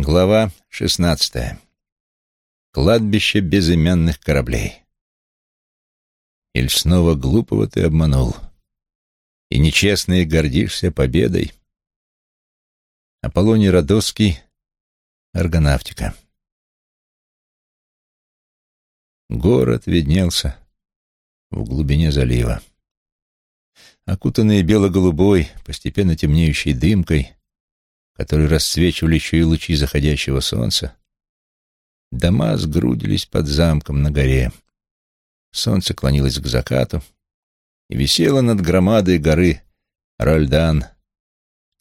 Глава шестнадцатая. Кладбище безымянных кораблей. Иль снова глупого ты обманул, и нечестно гордишься победой. Аполлоний Родосский, Аргонавтика. Город виднелся в глубине залива. Окутанные бело-голубой, постепенно темнеющей дымкой, которые расцвечивали еще и лучи заходящего солнца, дома сгрудились под замком на горе. Солнце клонилось к закату и висело над громадой горы Рольдан,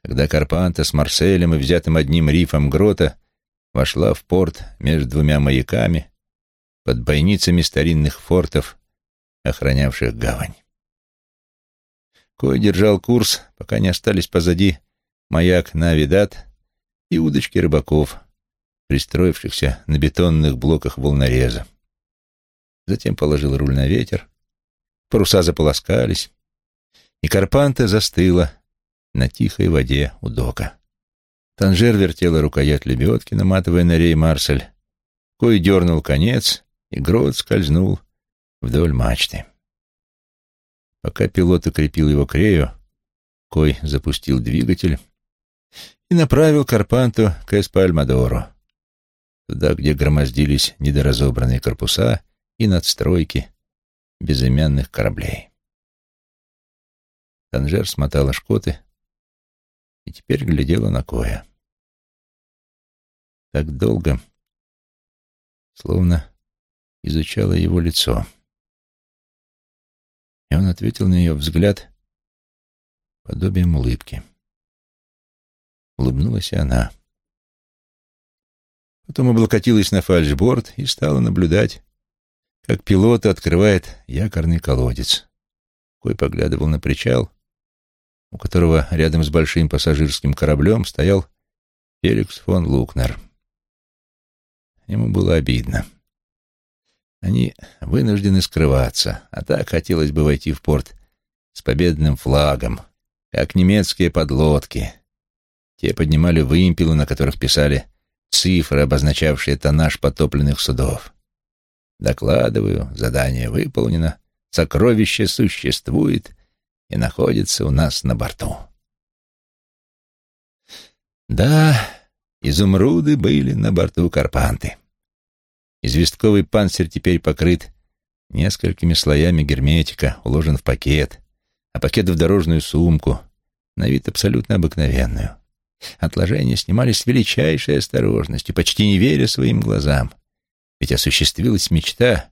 когда Карпанта с Марселем и взятым одним рифом грота вошла в порт между двумя маяками под бойницами старинных фортов, охранявших гавань. Кой держал курс, пока не остались позади маяк Навидат и удочки рыбаков, пристроившихся на бетонных блоках волнореза. Затем положил руль на ветер, паруса заполоскались, и Карпанта застыла на тихой воде у дока. Танжер вертела рукоять лебедки, наматывая на рей Марсель. Кой дернул конец, и грот скользнул вдоль мачты. Пока пилот укрепил его к рею, Кой запустил двигатель и направил Карпанту к Эспальмадору, туда, где громоздились недоразобранные корпуса и надстройки безымянных кораблей. Танжер смотала шкоты и теперь глядела на Коя. Так долго, словно изучала его лицо. И он ответил на ее взгляд подобием улыбки. Улыбнулась и она. Потом облокотилась на фальшборд и стала наблюдать, как пилот открывает якорный колодец. Кой поглядывал на причал, у которого рядом с большим пассажирским кораблем стоял Феликс фон Лукнер. Ему было обидно. Они вынуждены скрываться, а так хотелось бы войти в порт с победным флагом, как немецкие подлодки, те поднимали вымпелы, на которых писали цифры, обозначавшие тоннаж потопленных судов. Докладываю, задание выполнено, сокровище существует и находится у нас на борту. Да, изумруды были на борту Карпанты. Известковый панцирь теперь покрыт несколькими слоями герметика, уложен в пакет, а пакет в дорожную сумку, на вид абсолютно обыкновенную. Отложения снимались с величайшей осторожностью, почти не веря своим глазам. Ведь осуществилась мечта,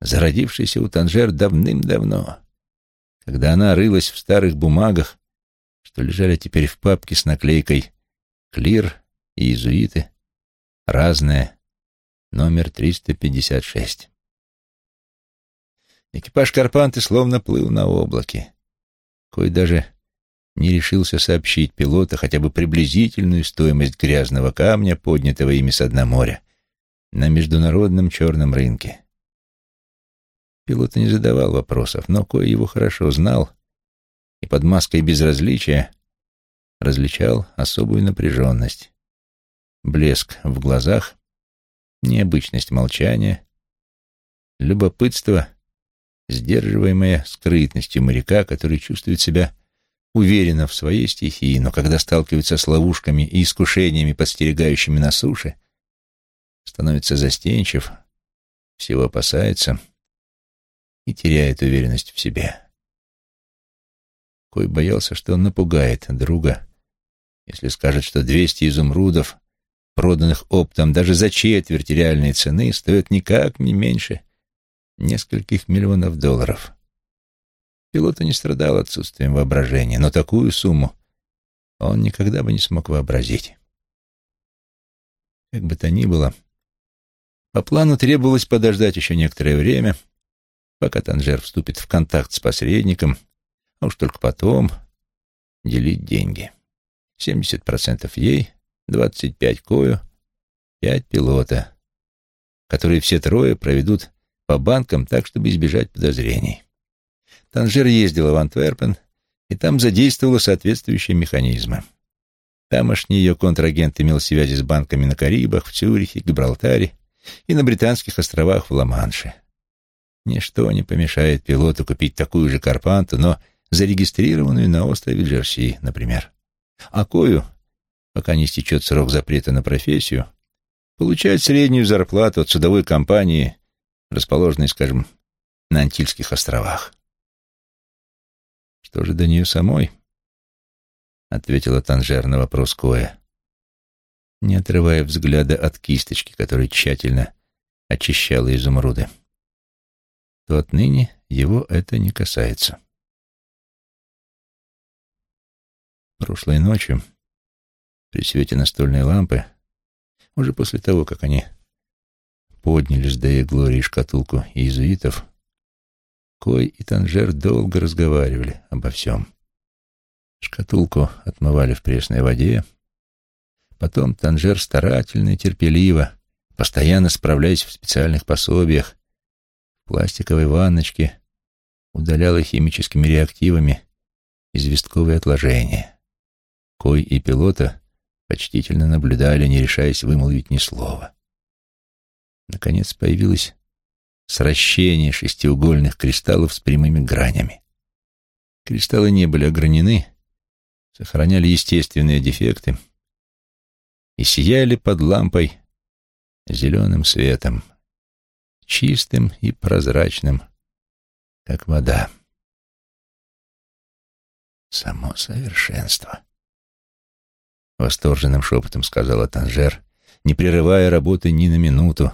зародившаяся у Танжер давным-давно, когда она рылась в старых бумагах, что лежали теперь в папке с наклейкой «Клир» и «Иезуиты», разное, номер 356. Экипаж Карпанты словно плыл на облаке. Кой даже не решился сообщить пилота хотя бы приблизительную стоимость грязного камня, поднятого ими с дна моря, на международном черном рынке. Пилот не задавал вопросов, но кое его хорошо знал и под маской безразличия различал особую напряженность. Блеск в глазах, необычность молчания, любопытство, сдерживаемое скрытностью моряка, который чувствует себя уверенно в своей стихии, но когда сталкивается с ловушками и искушениями, подстерегающими на суше, становится застенчив, всего опасается и теряет уверенность в себе. Кой боялся, что он напугает друга, если скажет, что двести изумрудов, проданных оптом даже за четверть реальной цены, стоят никак не меньше нескольких миллионов долларов. Пилот не страдал отсутствием воображения, но такую сумму он никогда бы не смог вообразить. Как бы то ни было, по плану требовалось подождать еще некоторое время, пока Танжер вступит в контакт с посредником, а уж только потом делить деньги. 70% ей, 25% Кою, 5 пилота, которые все трое проведут по банкам так, чтобы избежать подозрений. Танжер ездила в Антверпен, и там задействовала соответствующие механизмы. Тамошний ее контрагент имел связи с банками на Карибах, в Цюрихе, Гибралтаре и на Британских островах в Ла-Манше. Ничто не помешает пилоту купить такую же Карпанту, но зарегистрированную на острове Джерси, например. А Кою, пока не истечет срок запрета на профессию, получать среднюю зарплату от судовой компании, расположенной, скажем, на Антильских островах. Что же до нее самой? — ответила Танжер на вопрос Коя, не отрывая взгляда от кисточки, которой тщательно очищала изумруды. То отныне его это не касается. Прошлой ночью, при свете настольной лампы, уже после того, как они подняли с Дея Глории шкатулку иезуитов, Кой и Танжер долго разговаривали обо всем. Шкатулку отмывали в пресной воде. Потом Танжер старательно и терпеливо, постоянно справляясь в специальных пособиях, в пластиковой ванночке, удаляла химическими реактивами известковые отложения. Кой и пилота почтительно наблюдали, не решаясь вымолвить ни слова. Наконец появилось сращение шестиугольных кристаллов с прямыми гранями. Кристаллы не были огранены, сохраняли естественные дефекты и сияли под лампой зеленым светом, чистым и прозрачным, как вода. «Само совершенство», — восторженным шепотом сказала Танжер, не прерывая работы ни на минуту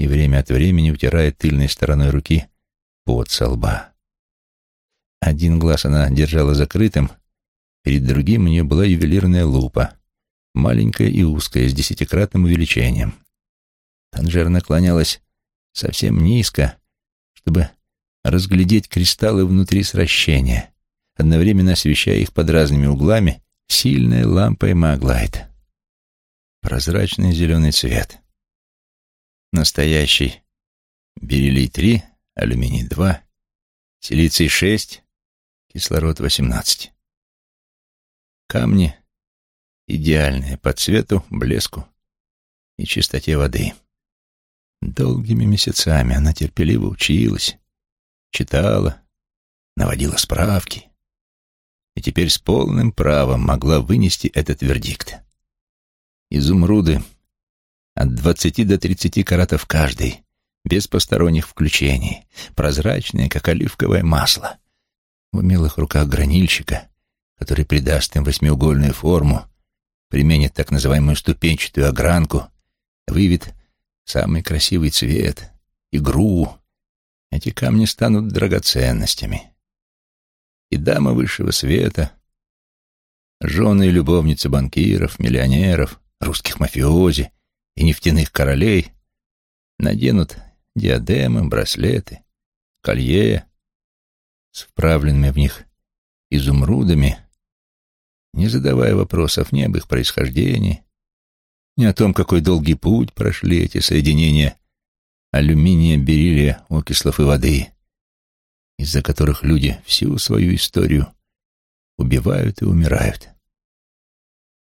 и время от времени утирая тыльной стороной руки под со лба. Один глаз она держала закрытым, Перед другим у нее была ювелирная лупа, маленькая и узкая, с десятикратным увеличением. Танжер наклонялась совсем низко, чтобы разглядеть кристаллы внутри сращения, одновременно освещая их под разными углами сильной лампой Маглайт. Прозрачный зеленый цвет. Настоящий бериллий-3, алюминий-2, силиций-6, кислород-18. Камни идеальные по цвету, блеску и чистоте воды. Долгими месяцами она терпеливо училась, читала, наводила справки и теперь с полным правом могла вынести этот вердикт. Изумруды от двадцати до тридцати каратов каждый, без посторонних включений, прозрачные, как оливковое масло. В умелых руках гранильщика который придаст им восьмиугольную форму, применит так называемую ступенчатую огранку, выявит самый красивый цвет, игру. Эти камни станут драгоценностями. И дамы высшего света, жены и любовницы банкиров, миллионеров, русских мафиози и нефтяных королей наденут диадемы, браслеты, колье с вправленными в них изумрудами не задавая вопросов ни об их происхождении, ни о том, какой долгий путь прошли эти соединения алюминия, бериллия, окислов и воды, из-за которых люди всю свою историю убивают и умирают.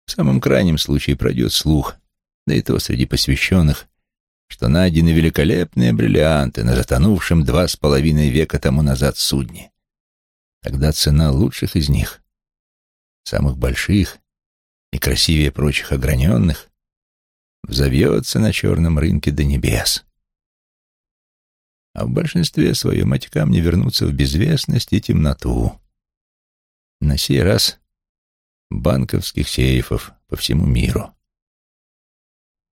В самом крайнем случае пройдет слух, да и то среди посвященных, что найдены великолепные бриллианты на затонувшем два с половиной века тому назад судне. Тогда цена лучших из них самых больших и красивее прочих ограненных, взовьется на черном рынке до небес. А в большинстве своем эти камни вернутся в безвестность и темноту. На сей раз банковских сейфов по всему миру.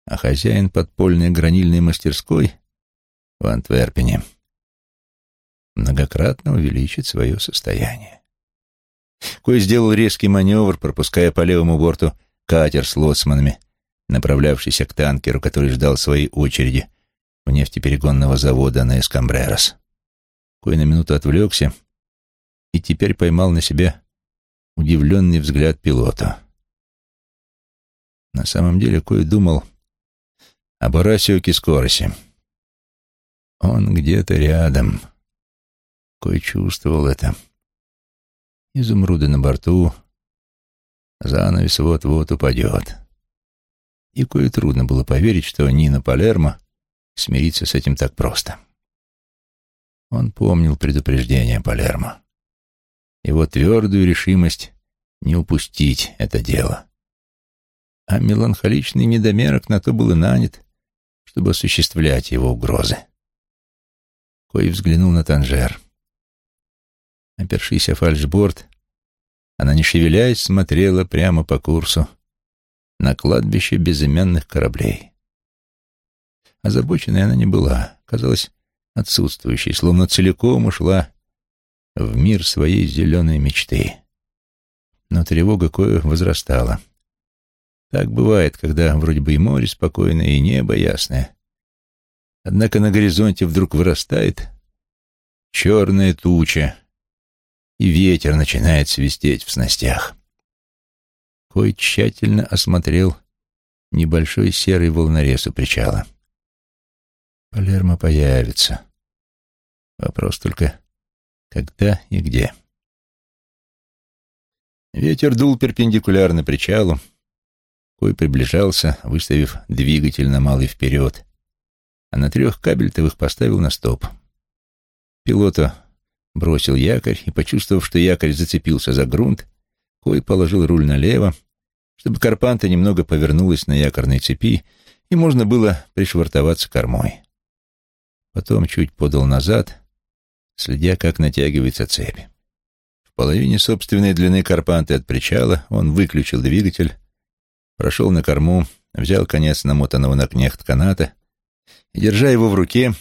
А хозяин подпольной гранильной мастерской в Антверпене многократно увеличит свое состояние. Кой сделал резкий маневр, пропуская по левому борту катер с лоцманами, направлявшийся к танкеру, который ждал своей очереди у нефтеперегонного завода на Эскамбрерос. Кой на минуту отвлекся и теперь поймал на себя удивленный взгляд пилота. На самом деле Кой думал об Орасио Кискоросе. Он где-то рядом. Кой чувствовал это изумруды на борту, Занавес вот-вот упадет. И кое трудно было поверить, что Нина Палермо смирится с этим так просто. Он помнил предупреждение Палермо. Его твердую решимость не упустить это дело. А меланхоличный недомерок на то был и нанят, чтобы осуществлять его угрозы. Кой взглянул на Танжер. Опершись о фальшборд, она, не шевеляясь, смотрела прямо по курсу на кладбище безымянных кораблей. Озабоченной она не была, казалось отсутствующей, словно целиком ушла в мир своей зеленой мечты. Но тревога кое возрастала. Так бывает, когда вроде бы и море спокойное, и небо ясное. Однако на горизонте вдруг вырастает черная туча, и ветер начинает свистеть в снастях. Кой тщательно осмотрел небольшой серый волнорез у причала. Палермо появится. Вопрос только, когда и где. Ветер дул перпендикулярно причалу. Кой приближался, выставив двигатель на малый вперед, а на трех кабельтовых поставил на стоп. Пилота бросил якорь и, почувствовав, что якорь зацепился за грунт, Кой положил руль налево, чтобы Карпанта немного повернулась на якорной цепи, и можно было пришвартоваться кормой. Потом чуть подал назад, следя, как натягивается цепь. В половине собственной длины Карпанты от причала он выключил двигатель, прошел на корму, взял конец намотанного на кнехт каната и, держа его в руке,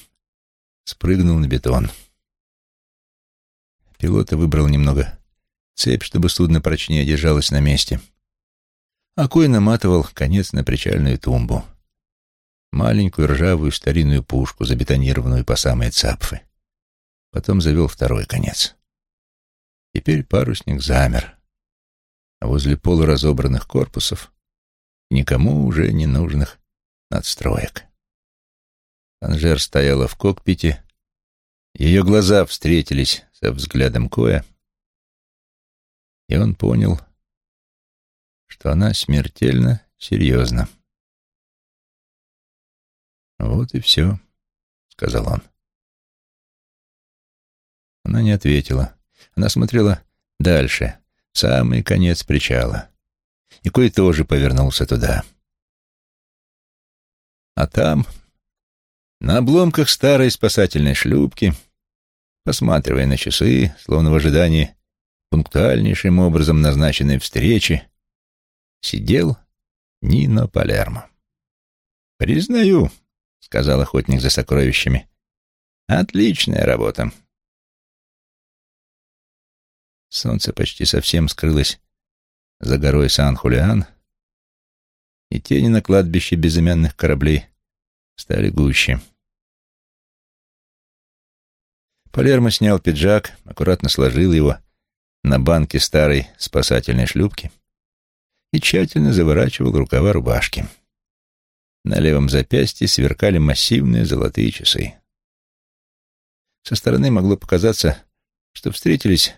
спрыгнул на бетон. Пилота выбрал немного цепь, чтобы судно прочнее держалось на месте. А Кой наматывал конец на причальную тумбу. Маленькую ржавую старинную пушку, забетонированную по самые цапфы. Потом завел второй конец. Теперь парусник замер, а возле полуразобранных корпусов никому уже не нужных надстроек. Анжер стояла в кокпите, ее глаза встретились со взглядом Коя, и он понял, что она смертельно серьезна. «Вот и все», — сказал он. Она не ответила. Она смотрела дальше, в самый конец причала. И Кой тоже повернулся туда. А там, на обломках старой спасательной шлюпки, посматривая на часы, словно в ожидании пунктуальнейшим образом назначенной встречи, сидел Нино Палермо. «Признаю», — сказал охотник за сокровищами, — «отличная работа». Солнце почти совсем скрылось за горой Сан-Хулиан, и тени на кладбище безымянных кораблей стали гуще. Палермо снял пиджак, аккуратно сложил его на банке старой спасательной шлюпки и тщательно заворачивал рукава рубашки. На левом запястье сверкали массивные золотые часы. Со стороны могло показаться, что встретились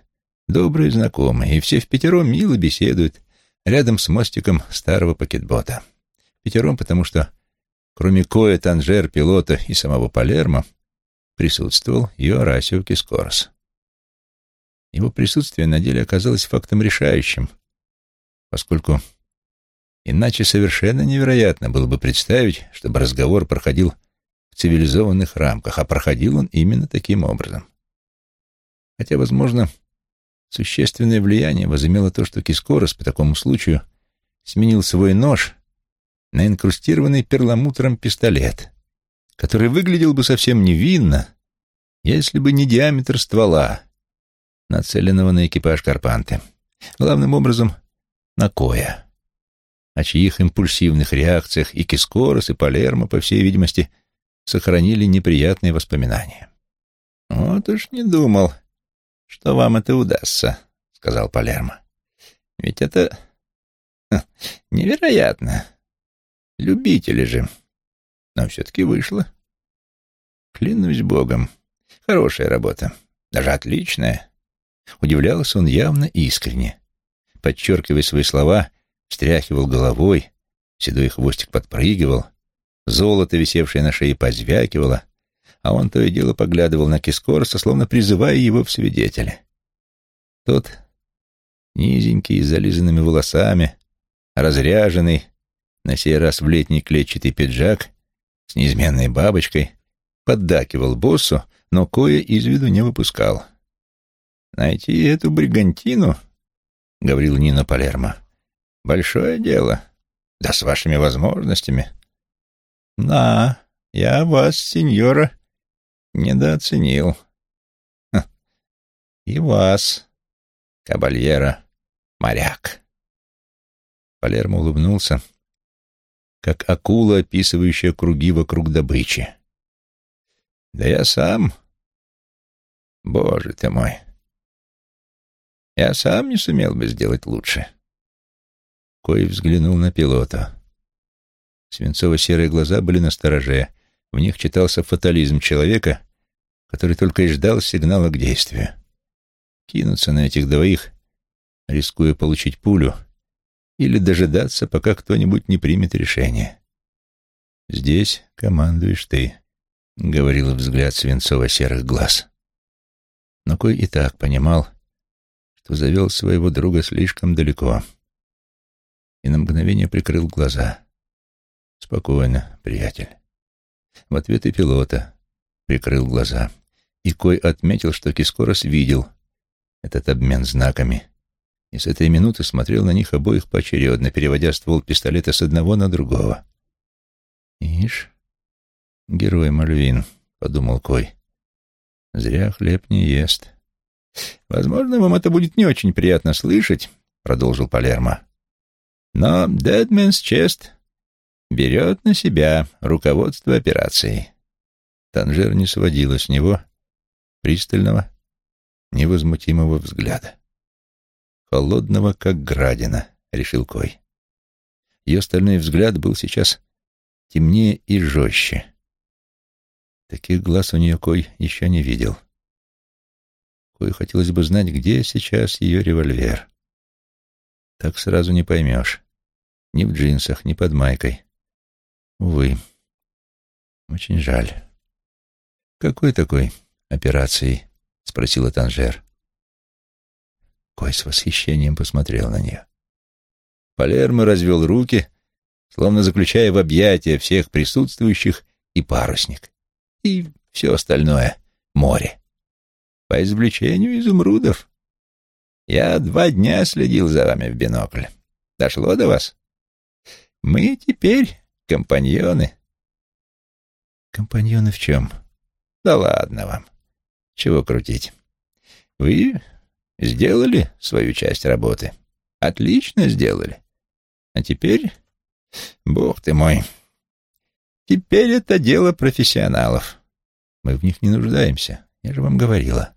добрые знакомые, и все в пятером мило беседуют рядом с мостиком старого пакетбота. Пятером, потому что, кроме Коя, Танжер, пилота и самого Палермо, присутствовал и Орасио Кискорос. Его присутствие на деле оказалось фактом решающим, поскольку иначе совершенно невероятно было бы представить, чтобы разговор проходил в цивилизованных рамках, а проходил он именно таким образом. Хотя, возможно, существенное влияние возымело то, что Кискорос по такому случаю сменил свой нож на инкрустированный перламутром пистолет — который выглядел бы совсем невинно, если бы не диаметр ствола, нацеленного на экипаж Карпанты. Главным образом, на Коя, о чьих импульсивных реакциях и Кискорос, и Палермо, по всей видимости, сохранили неприятные воспоминания. «Вот уж не думал, что вам это удастся», — сказал Палермо. «Ведь это невероятно. Любители же». Но все-таки вышло. Клянусь богом. Хорошая работа. Даже отличная. Удивлялся он явно искренне. подчеркивая свои слова, встряхивал головой, седой хвостик подпрыгивал, золото, висевшее на шее, позвякивало, а он то и дело поглядывал на Кискорса, словно призывая его в свидетели. Тот, низенький, с зализанными волосами, разряженный, на сей раз в летний клетчатый пиджак, с неизменной бабочкой, поддакивал боссу, но кое из виду не выпускал. «Найти эту бригантину, — говорил Нина Палермо, — большое дело, да с вашими возможностями. Да, я вас, сеньора, недооценил. Ха. И вас, кабальера, моряк. Палермо улыбнулся, как акула, описывающая круги вокруг добычи. Да я сам... Боже ты мой! Я сам не сумел бы сделать лучше. Кой взглянул на пилота. Свинцово-серые глаза были на стороже. В них читался фатализм человека, который только и ждал сигнала к действию. Кинуться на этих двоих, рискуя получить пулю, или дожидаться, пока кто-нибудь не примет решение. «Здесь командуешь ты», — говорил взгляд свинцово-серых глаз. Но Кой и так понимал, что завел своего друга слишком далеко и на мгновение прикрыл глаза. «Спокойно, приятель». В ответ и пилота прикрыл глаза. И Кой отметил, что Кискорос видел этот обмен знаками, и с этой минуты смотрел на них обоих поочередно, переводя ствол пистолета с одного на другого. «Ишь, герой Мальвин», — подумал Кой. «Зря хлеб не ест». «Возможно, вам это будет не очень приятно слышать», — продолжил Палермо. Но Deadman's Chest берет на себя руководство операцией. Танжер не сводила с него пристального, невозмутимого взгляда. Холодного, как градина, решил Кой. Ее стальной взгляд был сейчас темнее и жестче. Таких глаз у нее Кой еще не видел. Кой хотелось бы знать, где сейчас ее револьвер. Так сразу не поймешь. Ни в джинсах, ни под майкой. Увы. Очень жаль. «Какой такой операцией?» — спросила Танжер. Кой с восхищением посмотрел на нее. Палермо развел руки, словно заключая в объятия всех присутствующих и парусник. И все остальное — море. По извлечению изумрудов. Я два дня следил за вами в бинокль. Дошло до вас? Мы теперь компаньоны. Компаньоны в чем? Да ладно вам. Чего крутить? Вы сделали свою часть работы. Отлично сделали. А теперь, бог ты мой, теперь это дело профессионалов. Мы в них не нуждаемся. Я же вам говорила.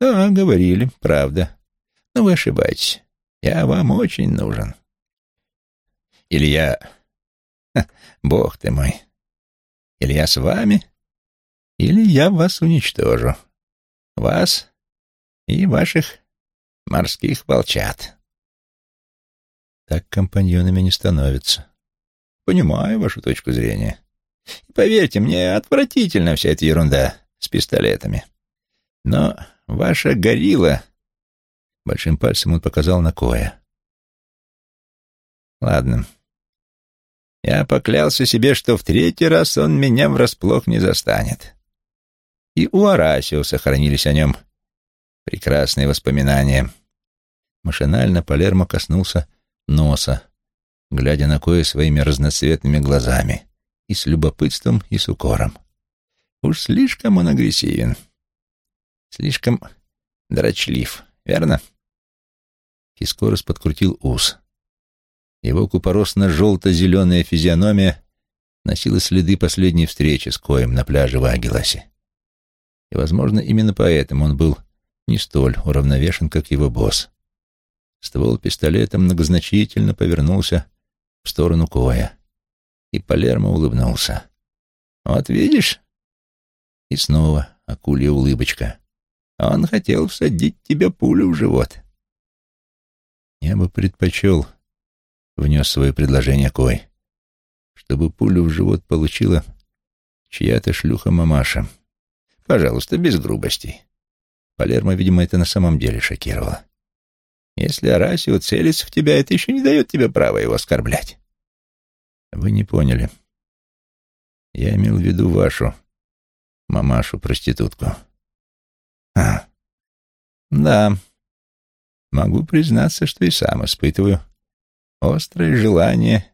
Да, говорили, правда. Но вы ошибаетесь. Я вам очень нужен. Или я... Ха, бог ты мой. Или я с вами, или я вас уничтожу. Вас и ваших морских волчат. Так компаньонами не становятся. Понимаю вашу точку зрения. И поверьте, мне отвратительно вся эта ерунда с пистолетами. Но ваша горилла... Большим пальцем он показал на Коя. Ладно, я поклялся себе, что в третий раз он меня врасплох не застанет. И у Арасио сохранились о нем прекрасные воспоминания. Машинально Палермо коснулся носа, глядя на кое своими разноцветными глазами, и с любопытством, и с укором. Уж слишком он агрессивен, слишком дрочлив, верно? Кискорос подкрутил ус. Его купоросно-желто-зеленая физиономия носила следы последней встречи с Коем на пляже в Агиласе. И, возможно, именно поэтому он был не столь уравновешен, как его босс. Ствол пистолета многозначительно повернулся в сторону Коя, и Палермо улыбнулся. «Вот видишь?» И снова акулья улыбочка. «Он хотел всадить тебе пулю в живот». Я бы предпочел, — внес свое предложение Кой, — чтобы пулю в живот получила чья-то шлюха-мамаша. Пожалуйста, без грубостей. Палермо, видимо, это на самом деле шокировало. Если Арасио целится в тебя, это еще не дает тебе права его оскорблять. Вы не поняли. Я имел в виду вашу мамашу-проститутку. А, да. Могу признаться, что и сам испытываю острое желание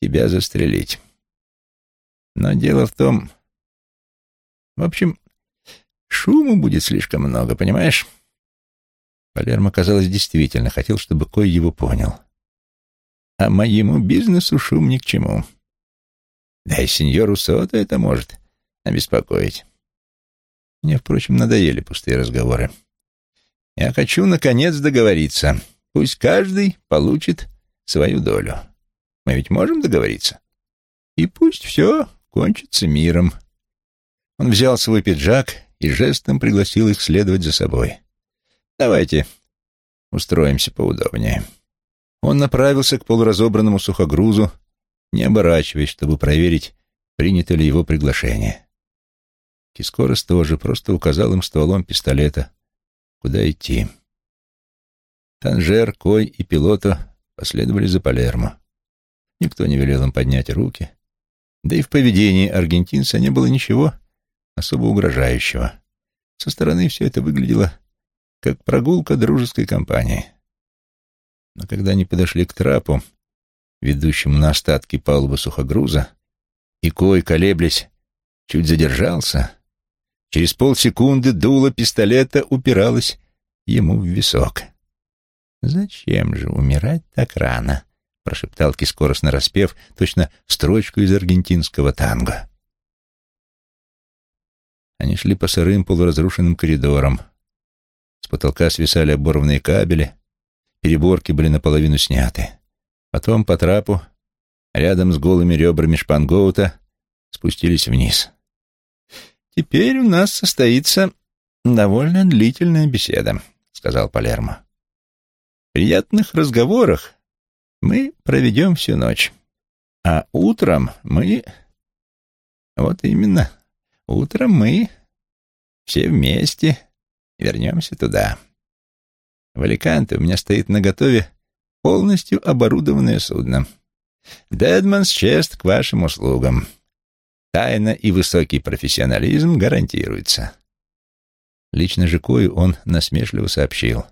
тебя застрелить. Но дело в том... В общем, шуму будет слишком много, понимаешь? Палермо, казалось, действительно хотел, чтобы Кой его понял. А моему бизнесу шум ни к чему. Да и сеньору Сото это может обеспокоить. Мне, впрочем, надоели пустые разговоры. Я хочу, наконец, договориться. Пусть каждый получит свою долю. Мы ведь можем договориться? И пусть все кончится миром. Он взял свой пиджак и жестом пригласил их следовать за собой. «Давайте устроимся поудобнее». Он направился к полуразобранному сухогрузу, не оборачиваясь, чтобы проверить, принято ли его приглашение. Кискорос тоже просто указал им стволом пистолета, куда идти. Танжер, Кой и пилота последовали за Палермо. Никто не велел им поднять руки, да и в поведении аргентинца не было ничего особо угрожающего. Со стороны все это выглядело как прогулка дружеской компании. Но когда они подошли к трапу, ведущему на остатки палубы сухогруза, и Кой, колеблясь, чуть задержался, через полсекунды дуло пистолета упиралось ему в висок. «Зачем же умирать так рано?» — прошептал Кискорос нараспев, точно строчку из аргентинского танго. Они шли по сырым полуразрушенным коридорам. С потолка свисали оборванные кабели, переборки были наполовину сняты. Потом по трапу, рядом с голыми ребрами шпангоута, спустились вниз. «Теперь у нас состоится довольно длительная беседа», — сказал Палермо. «В приятных разговорах мы проведем всю ночь, а утром мы... Вот именно, утром мы все вместе вернемся туда. В Аликанте у меня стоит наготове полностью оборудованное судно. Дедманс чест к вашим услугам. Тайна и высокий профессионализм гарантируются. Лично Жикою он насмешливо сообщил.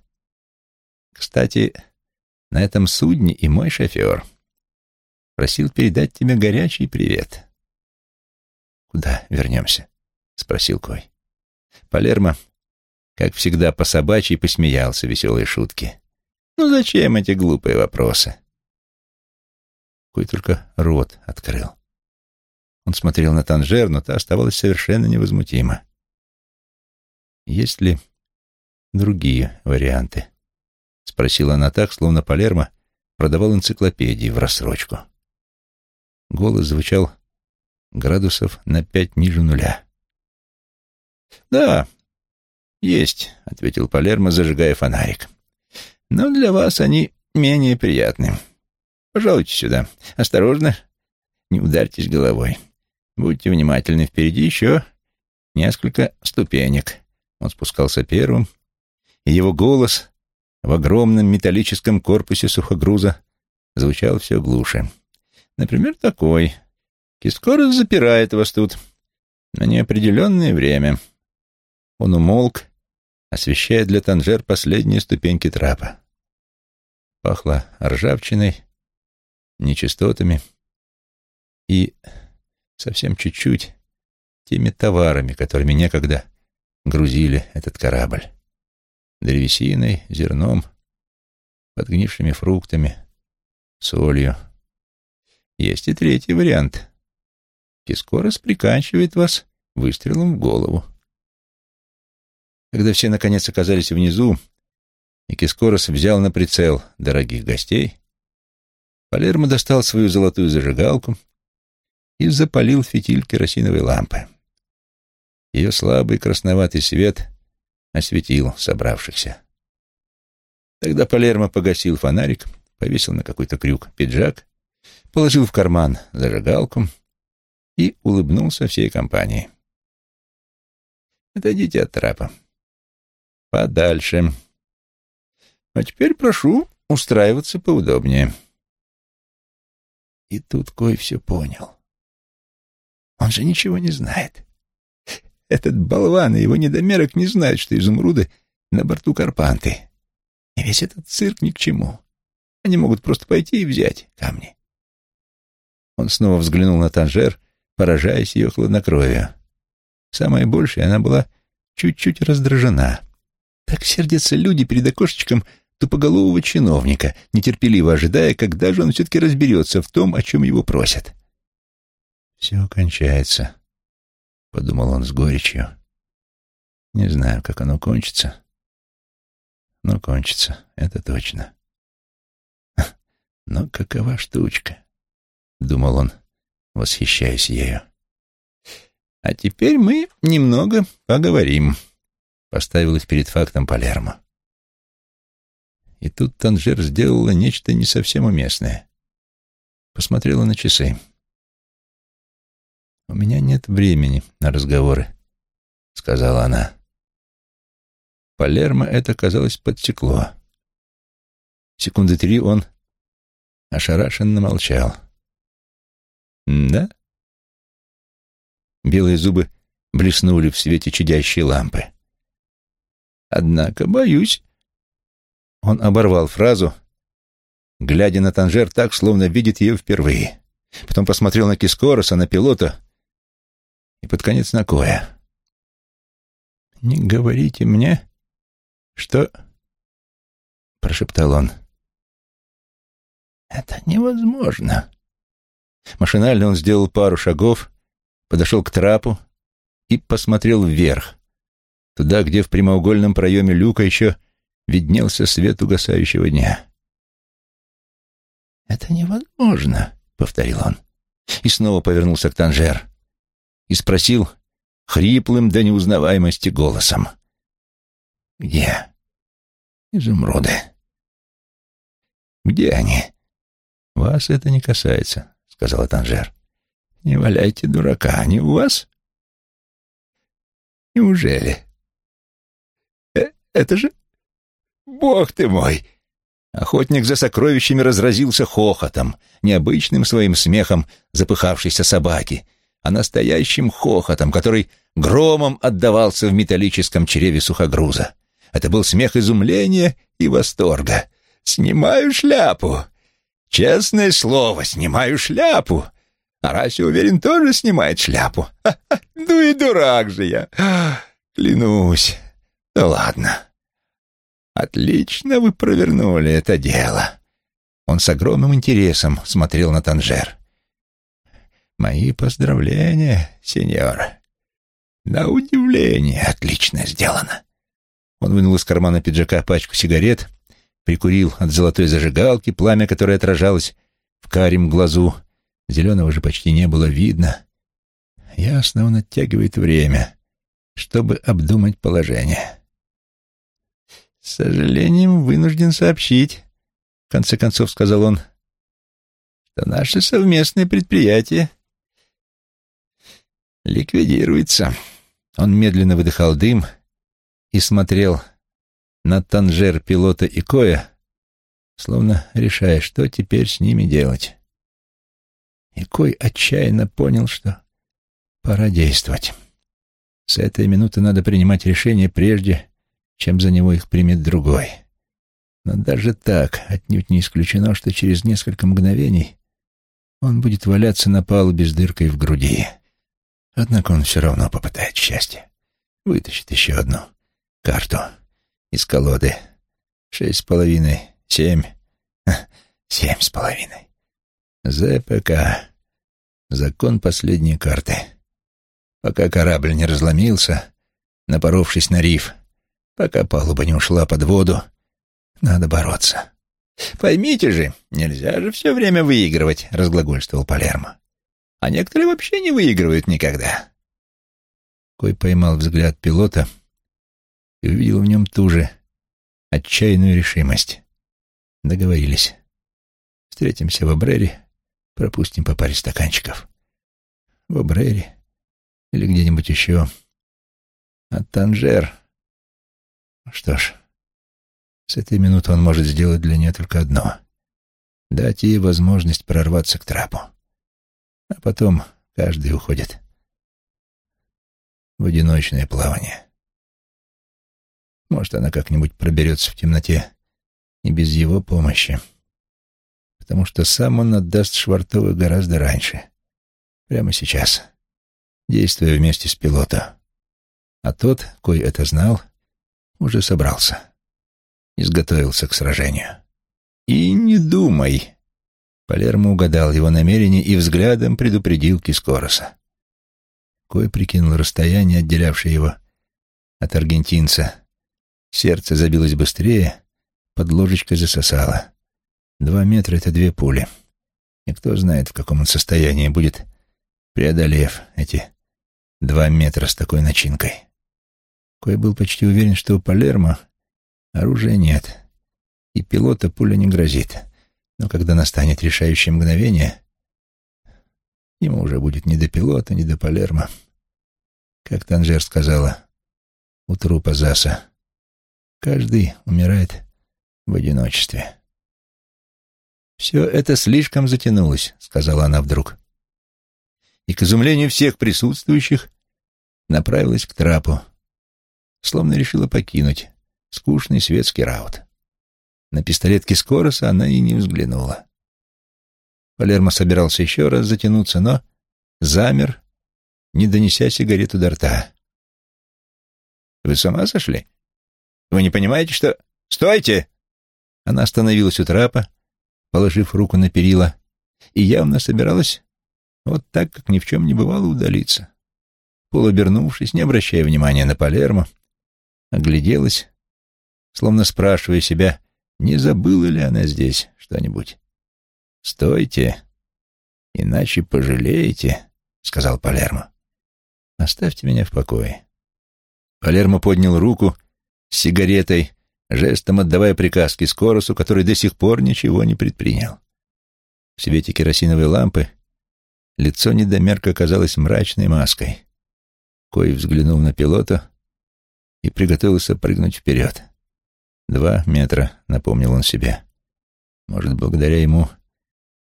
Кстати, на этом судне и мой шофер. Просил передать тебе горячий привет. Куда вернемся? Спросил Кой. Палермо, как всегда по собачьей, посмеялся веселой шутки. Ну зачем эти глупые вопросы? Кой только рот открыл. Он смотрел на Танжер, но та оставалась совершенно невозмутима. «Есть ли другие варианты?» — спросила она так, словно Палермо продавал энциклопедии в рассрочку. Голос звучал градусов на пять ниже нуля. «Да, есть», — ответил Палермо, зажигая фонарик. «Но для вас они менее приятны. Пожалуйте сюда. Осторожно, не ударьтесь головой. Будьте внимательны, впереди еще несколько ступенек». Он спускался первым, и его голос в огромном металлическом корпусе сухогруза звучал все глуше. Например, такой. «Кискорос запирает вас тут на неопределенное время». Он умолк, освещая для Танжер последние ступеньки трапа. Пахло ржавчиной, нечистотами и совсем чуть-чуть теми товарами, которыми некогда грузили этот корабль. Древесиной, зерном, подгнившими фруктами, солью. Есть и третий вариант. Кискорос приканчивает вас выстрелом в голову. Когда все, наконец, оказались внизу, и Кискорос взял на прицел дорогих гостей, Палермо достал свою золотую зажигалку и запалил фитиль керосиновой лампы. Ее слабый красноватый свет осветил собравшихся. Тогда Палермо погасил фонарик, повесил на какой-то крюк пиджак, положил в карман зажигалку и улыбнулся всей компании. «Отойдите от трапа. Подальше. А теперь прошу устраиваться поудобнее». И тут Кой все понял. Он же ничего не знает. Этот болван и его недомерок не знают, что изумруды на борту Карпанты. И весь этот цирк ни к чему. Они могут просто пойти и взять камни. Он снова взглянул на Танжер, поражаясь ее хладнокровию. Самое большее, она была чуть-чуть раздражена. Так сердятся люди перед окошечком тупоголового чиновника, нетерпеливо ожидая, когда же он все-таки разберется в том, о чем его просят. «Все кончается», — подумал он с горечью. «Не знаю, как оно кончится, но кончится, это точно». «Но какова штучка?» — думал он, восхищаясь ею. «А теперь мы немного поговорим», — поставил их перед фактом Палермо. И тут Танжер сделала нечто не совсем уместное. Посмотрела на часы. «У меня нет времени на разговоры», — сказала она. Палермо это, казалось, подтекло. Секунды три он ошарашенно молчал. «Да?» Белые зубы блеснули в свете чадящей лампы. «Однако, боюсь...» Он оборвал фразу, глядя на Танжер так, словно видит ее впервые. Потом посмотрел на Кискороса, на пилота и под конец на Коя. «Не говорите мне, что...» — прошептал он. «Это невозможно». Машинально он сделал пару шагов, подошел к трапу и посмотрел вверх, туда, где в прямоугольном проеме люка еще виднелся свет угасающего дня. «Это невозможно», — повторил он, и снова повернулся к Танжер и спросил хриплым до неузнаваемости голосом. «Где изумруды?» «Где они?» «Вас это не касается», — сказала Танжер. «Не валяйте дурака, они у вас?» «Неужели?» э «Это же... Бог ты мой!» Охотник за сокровищами разразился хохотом, необычным своим смехом запыхавшейся собаки, а настоящим хохотом, который громом отдавался в металлическом чреве сухогруза. Это был смех изумления и восторга. «Снимаю шляпу! Честное слово, снимаю шляпу! А Раси, уверен, тоже снимает шляпу. Ну и дурак же я! Клянусь! Да ладно!» «Отлично вы провернули это дело!» Он с огромным интересом смотрел на Танжер. Мои поздравления, сеньор. На удивление отлично сделано. Он вынул из кармана пиджака пачку сигарет, прикурил от золотой зажигалки, пламя которое отражалось в карим глазу. Зеленого же почти не было видно. Ясно, он оттягивает время, чтобы обдумать положение. «С сожалением, вынужден сообщить», — в конце концов сказал он, — «что наше совместное предприятие ликвидируется. Он медленно выдыхал дым и смотрел на Танжер пилота и Коя, словно решая, что теперь с ними делать. И Кой отчаянно понял, что пора действовать. С этой минуты надо принимать решение прежде, чем за него их примет другой. Но даже так отнюдь не исключено, что через несколько мгновений он будет валяться на палубе с дыркой в груди. Однако он все равно попытает счастье. Вытащит еще одну карту из колоды. Шесть с половиной, семь, семь с половиной. ЗПК. Закон последней карты. Пока корабль не разломился, напоровшись на риф, пока палуба не ушла под воду, надо бороться. «Поймите же, нельзя же все время выигрывать», — разглагольствовал Палермо а некоторые вообще не выигрывают никогда. Кой поймал взгляд пилота и увидел в нем ту же отчаянную решимость. Договорились. Встретимся в Абрере, пропустим по паре стаканчиков. В Абрере или где-нибудь еще. А Танжер... Что ж, с этой минуты он может сделать для нее только одно — дать ей возможность прорваться к трапу. А потом каждый уходит в одиночное плавание. Может, она как-нибудь проберется в темноте и без его помощи, потому что сам он отдаст Швартову гораздо раньше, прямо сейчас, действуя вместе с пилотом. А тот, кой это знал, уже собрался, изготовился к сражению. «И не думай!» Палермо угадал его намерение и взглядом предупредил Кискороса. Кой прикинул расстояние, отделявшее его от аргентинца. Сердце забилось быстрее, под ложечкой засосало. Два метра — это две пули. И кто знает, в каком он состоянии будет, преодолев эти два метра с такой начинкой. Кой был почти уверен, что у Палермо оружия нет, и пилота пуля не грозит. Но когда настанет решающее мгновение, ему уже будет ни до пилота, ни до Палермо. Как Танжер сказала у трупа Заса, каждый умирает в одиночестве. «Все это слишком затянулось», — сказала она вдруг. И, к изумлению всех присутствующих, направилась к трапу, словно решила покинуть скучный светский раут. На пистолет Кискороса она и не взглянула. Палермо собирался еще раз затянуться, но замер, не донеся сигарету до рта. «Вы с ума сошли? Вы не понимаете, что...» «Стойте!» Она остановилась у трапа, положив руку на перила, и явно собиралась вот так, как ни в чем не бывало, удалиться. Полуобернувшись, не обращая внимания на Палермо, огляделась, словно спрашивая себя, не забыла ли она здесь что-нибудь. «Стойте, иначе пожалеете», — сказал Палермо. «Оставьте меня в покое». Палермо поднял руку с сигаретой, жестом отдавая приказ Кискоросу, который до сих пор ничего не предпринял. В свете керосиновой лампы лицо недомерка казалось мрачной маской. Кой взглянул на пилота и приготовился прыгнуть вперед. Два метра, напомнил он себе. Может, благодаря ему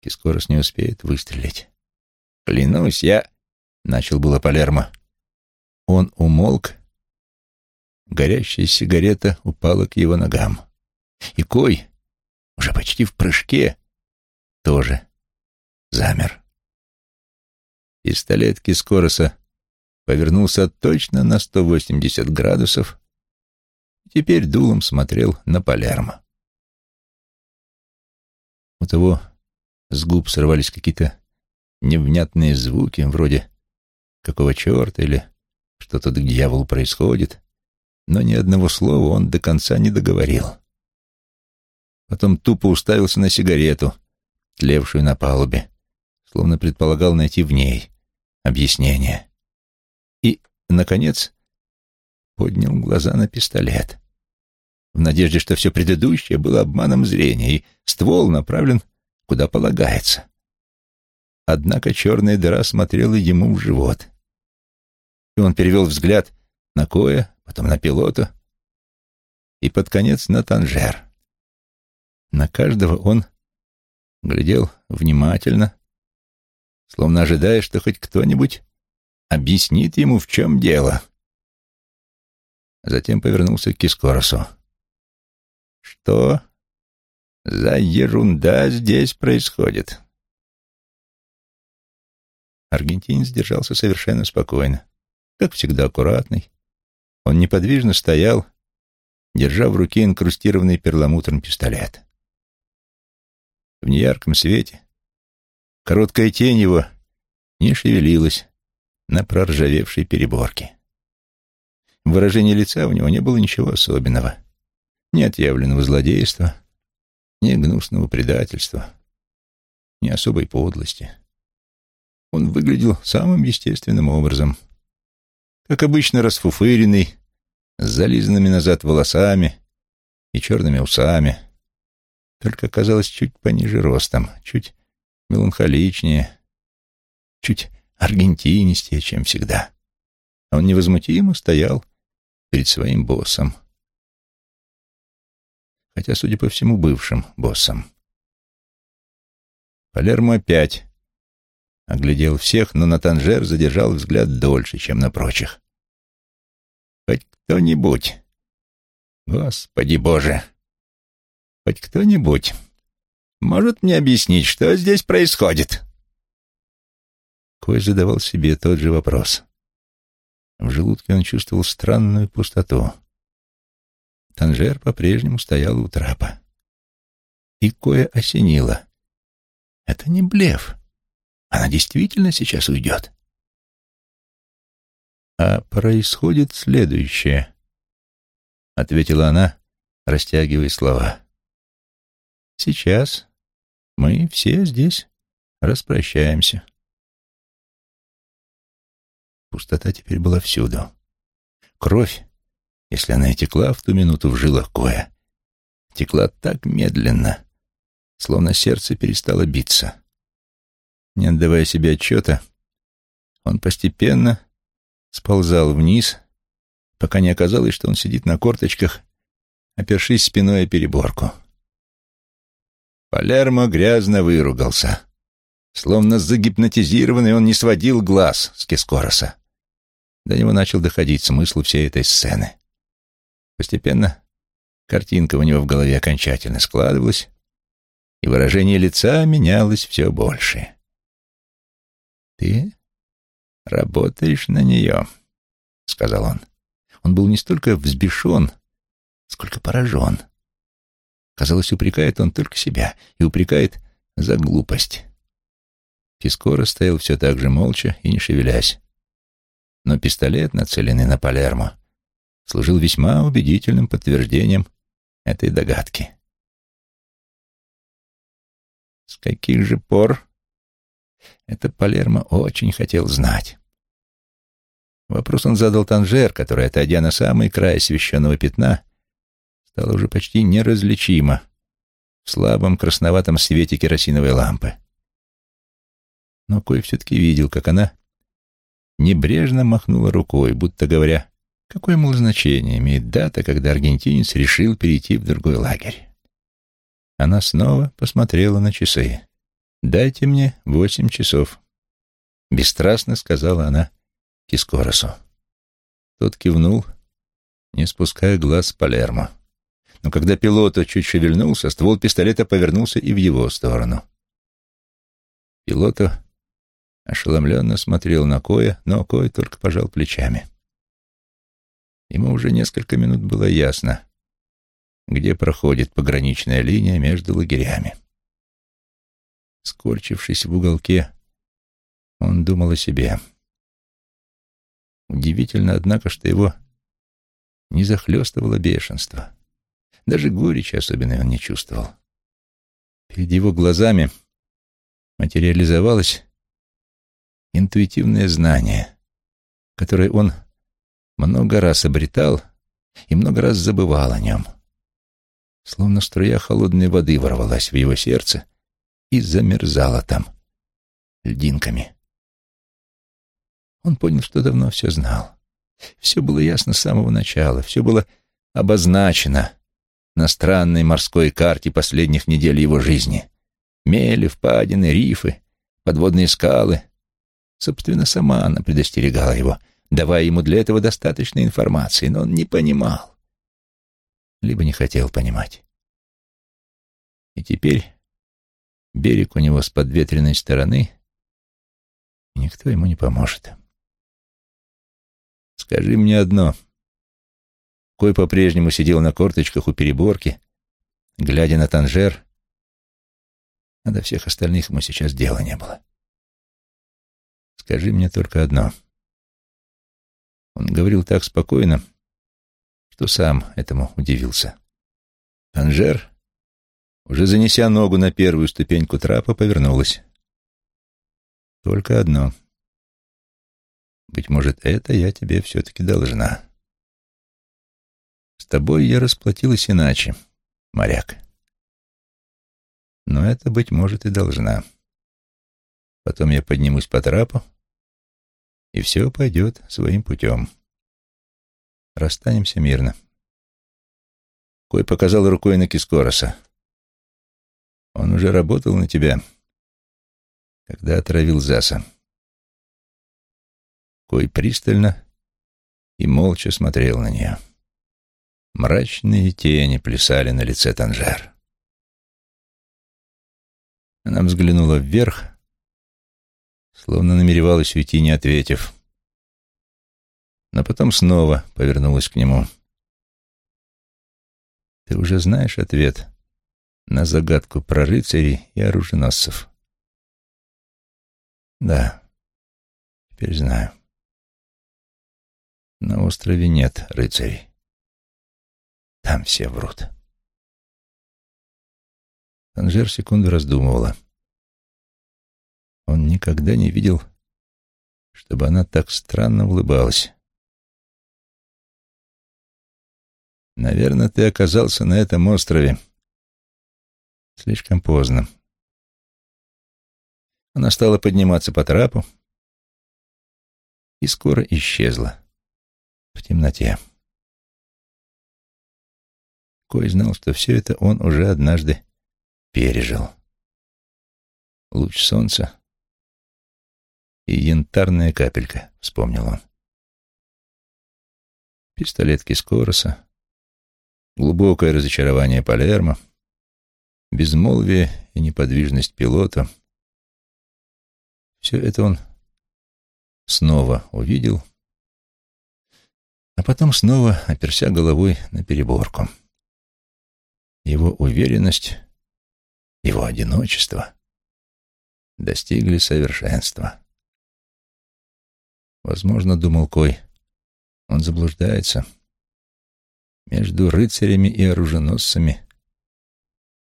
Кискорос не успеет выстрелить. «Клянусь, я...» — начал было Палермо. Он умолк. Горящая сигарета упала к его ногам. И Кой, уже почти в прыжке, тоже замер. Пистолет Кискороса повернулся точно на 180 градусов теперь дулом смотрел на Палермо. У того с губ срывались какие-то невнятные звуки, вроде «какого черта» или «что тут к дьяволу происходит», но ни одного слова он до конца не договорил. Потом тупо уставился на сигарету, тлевшую на палубе, словно предполагал найти в ней объяснение. И, наконец, поднял глаза на пистолет, в надежде, что все предыдущее было обманом зрения, и ствол направлен куда полагается. Однако черная дыра смотрела ему в живот. И он перевел взгляд на Коя, потом на пилота и под конец на Танжер. На каждого он глядел внимательно, словно ожидая, что хоть кто-нибудь объяснит ему, в чем дело. Затем повернулся к Кискоросу. «Что за ерунда здесь происходит?» Аргентинец держался совершенно спокойно, как всегда аккуратный. Он неподвижно стоял, держа в руке инкрустированный перламутром пистолет. В неярком свете короткая тень его не шевелилась на проржавевшей переборке. В выражении лица у него не было ничего особенного. Ни отъявленного злодейства, ни гнусного предательства, ни особой подлости. Он выглядел самым естественным образом. Как обычно расфуфыренный, с зализанными назад волосами и черными усами, только казалась чуть пониже ростом, чуть меланхоличнее, чуть аргентинистее, чем всегда. Он невозмутимо стоял перед своим боссом. Хотя, судя по всему, бывшим боссом. Палермо опять оглядел всех, но на Танжер задержал взгляд дольше, чем на прочих. «Хоть кто-нибудь, Господи Боже, хоть кто-нибудь может мне объяснить, что здесь происходит?» Кой задавал себе тот же вопрос. В желудке он чувствовал странную пустоту. Танжер по-прежнему стоял у трапа. И кое осенило. Это не блеф. Она действительно сейчас уйдет. А происходит следующее, — ответила она, растягивая слова. Сейчас мы все здесь распрощаемся. Пустота теперь была всюду. Кровь, если она и текла в ту минуту в жилах Коя, текла так медленно, словно сердце перестало биться. Не отдавая себе отчета, он постепенно сползал вниз, пока не оказалось, что он сидит на корточках, опершись спиной о переборку. Палермо грязно выругался. Словно загипнотизированный, он не сводил глаз с Кескороса. До него начал доходить смысл всей этой сцены. Постепенно картинка у него в голове окончательно складывалась, и выражение лица менялось все больше. «Ты работаешь на нее», — сказал он. Он был не столько взбешен, сколько поражен. Казалось, упрекает он только себя и упрекает за глупость. Кискора стоял все так же молча и не шевелясь но пистолет, нацеленный на Палермо, служил весьма убедительным подтверждением этой догадки. С каких же пор это Палермо очень хотел знать. Вопрос он задал Танжер, который, отойдя на самый край освещенного пятна, стало уже почти неразличимо в слабом красноватом свете керосиновой лампы. Но Кой все-таки видел, как она небрежно махнула рукой, будто говоря, какое, мол, значение имеет дата, когда аргентинец решил перейти в другой лагерь. Она снова посмотрела на часы. «Дайте мне восемь часов», — бесстрастно сказала она Кискоросу. Тот кивнул, не спуская глаз с Палермо. Но когда пилот чуть шевельнулся, ствол пистолета повернулся и в его сторону. Пилоту ошеломленно смотрел на Коя, но Кой только пожал плечами. Ему уже несколько минут было ясно, где проходит пограничная линия между лагерями. Скорчившись в уголке, он думал о себе. Удивительно, однако, что его не захлестывало бешенство. Даже горечи особенно он не чувствовал. Перед его глазами материализовалась интуитивное знание, которое он много раз обретал и много раз забывал о нем. Словно струя холодной воды ворвалась в его сердце и замерзала там льдинками. Он понял, что давно все знал. Все было ясно с самого начала, все было обозначено на странной морской карте последних недель его жизни. Мели, впадины, рифы, подводные скалы — Собственно, сама она предостерегала его, давая ему для этого достаточно информации, но он не понимал. Либо не хотел понимать. И теперь берег у него с подветренной стороны, и никто ему не поможет. «Скажи мне одно». Кой по-прежнему сидел на корточках у переборки, глядя на Танжер, а до всех остальных ему сейчас дела не было. Скажи мне только одно. Он говорил так спокойно, что сам этому удивился. Анжер, уже занеся ногу на первую ступеньку трапа, повернулась. Только одно. Быть может, это я тебе все-таки должна. С тобой я расплатилась иначе. моряк. Но это, быть может, и должна. Потом я поднимусь по трапу, и все пойдет своим путем. Расстанемся мирно. Кой показал рукой на Кискороса. Он уже работал на тебя, когда отравил Заса. Кой пристально и молча смотрел на нее. Мрачные тени плясали на лице Танжер. Она взглянула вверх, словно намеревалась уйти, не ответив. Но потом снова повернулась к нему. «Ты уже знаешь ответ на загадку про рыцарей и оруженосцев?» «Да, теперь знаю. На острове нет рыцарей. Там все врут». Танжер секунду раздумывала. Он никогда не видел, чтобы она так странно улыбалась. «Наверное, ты оказался на этом острове слишком поздно». Она стала подниматься по трапу и скоро исчезла в темноте. Кой знал, что все это он уже однажды пережил. Луч солнца и янтарная капелька, вспомнил он. Пистолет Кискороса, глубокое разочарование Палермо, безмолвие и неподвижность пилота. Все это он снова увидел, а потом снова оперся головой на переборку. Его уверенность, его одиночество достигли совершенства. Возможно, думал Кой, он заблуждается. Между рыцарями и оруженосцами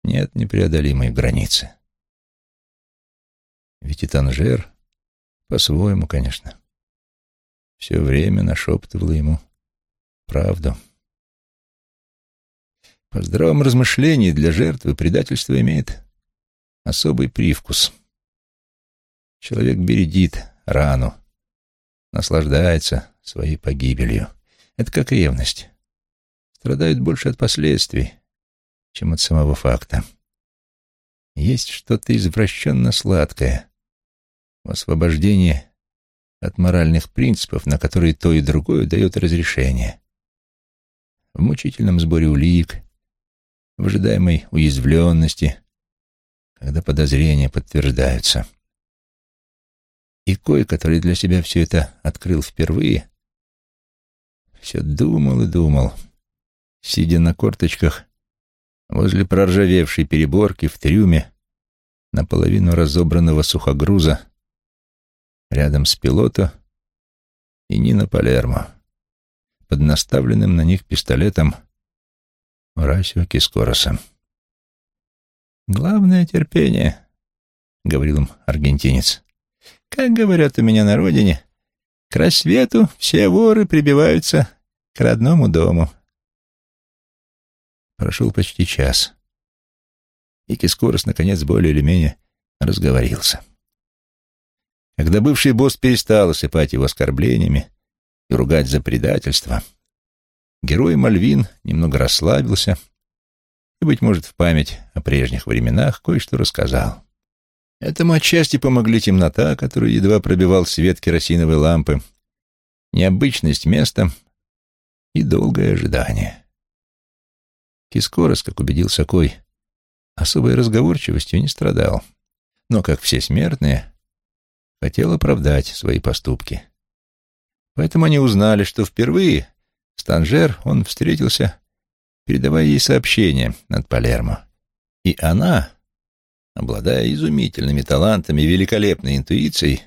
нет непреодолимой границы. Ведь и Танжер, по-своему, конечно, все время нашептывала ему правду. По здравом размышлении для жертвы предательство имеет особый привкус. Человек бередит рану, наслаждается своей погибелью. Это как ревность. Страдают больше от последствий, чем от самого факта. Есть что-то извращенно сладкое в освобождении от моральных принципов, на которые то и другое дает разрешение. В мучительном сборе улик, в ожидаемой уязвленности, когда подозрения подтверждаются. И Кой, который для себя все это открыл впервые, все думал и думал, сидя на корточках возле проржавевшей переборки в трюме наполовину разобранного сухогруза рядом с пилотом и Нина Палермо под наставленным на них пистолетом Расио Кискороса. «Главное — терпение», — говорил им аргентинец. Как говорят у меня на родине, к рассвету все воры прибиваются к родному дому. Прошел почти час, и Кискорос, наконец, более или менее разговорился. Когда бывший босс перестал осыпать его оскорблениями и ругать за предательство, герой Мальвин немного расслабился и, быть может, в память о прежних временах кое-что рассказал. Этому отчасти помогли темнота, которую едва пробивал свет керосиновой лампы, необычность места и долгое ожидание. Кискорос, как убедился Кой, особой разговорчивостью не страдал, но, как все смертные, хотел оправдать свои поступки. Поэтому они узнали, что впервые с Танжер он встретился, передавая ей сообщение над Палермо. И она, обладая изумительными талантами и великолепной интуицией,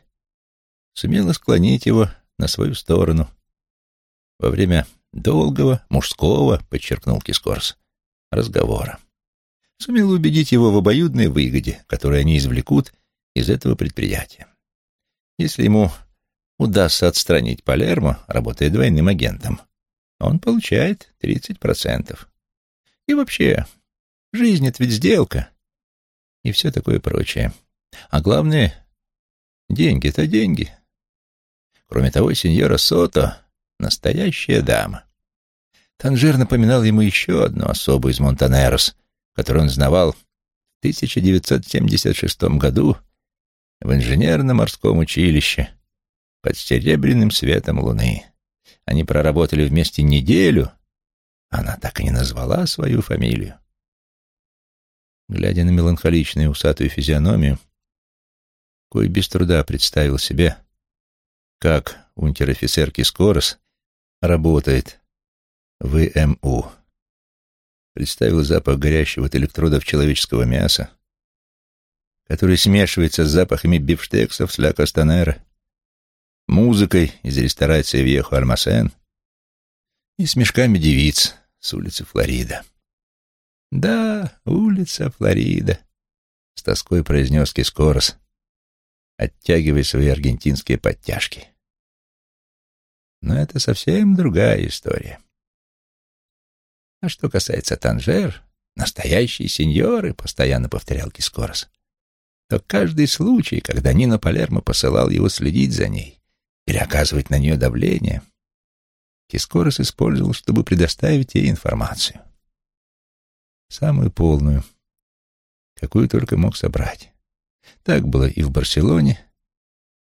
сумела склонить его на свою сторону во время долгого, мужского, подчеркнул Кискорс, разговора. Сумела убедить его в обоюдной выгоде, которую они извлекут из этого предприятия. Если ему удастся отстранить Палермо, работая двойным агентом, он получает 30%. И вообще, Жизнь — это ведь сделка. И все такое прочее. А главное — деньги — это деньги. Кроме того, сеньора Сото — настоящая дама. Танжер напоминал ему еще одну особу из Монтанерос, которую он знавал в 1976 году в инженерно-морском училище под серебряным светом луны. Они проработали вместе неделю, она так и не назвала свою фамилию. Глядя на меланхоличную усатую физиономию, Кой без труда представил себе, как унтер-офицер Кискорос работает в ИМУ. Представил запах горящего от электродов человеческого мяса, который смешивается с запахами бифштексов с ля Кастанера, музыкой из ресторации Вьехо Альмасен и с мешками девиц с улицы Флорида. «Да, улица Флорида», — с тоской произнес Кискорос, оттягивая свои аргентинские подтяжки. Но это совсем другая история. А что касается Танжер, настоящие сеньоры, постоянно повторял Кискорос, то каждый случай, когда Нина Палермо посылал его следить за ней или оказывать на нее давление, Кискорос использовал, чтобы предоставить ей информацию. Самую полную, какую только мог собрать. Так было и в Барселоне,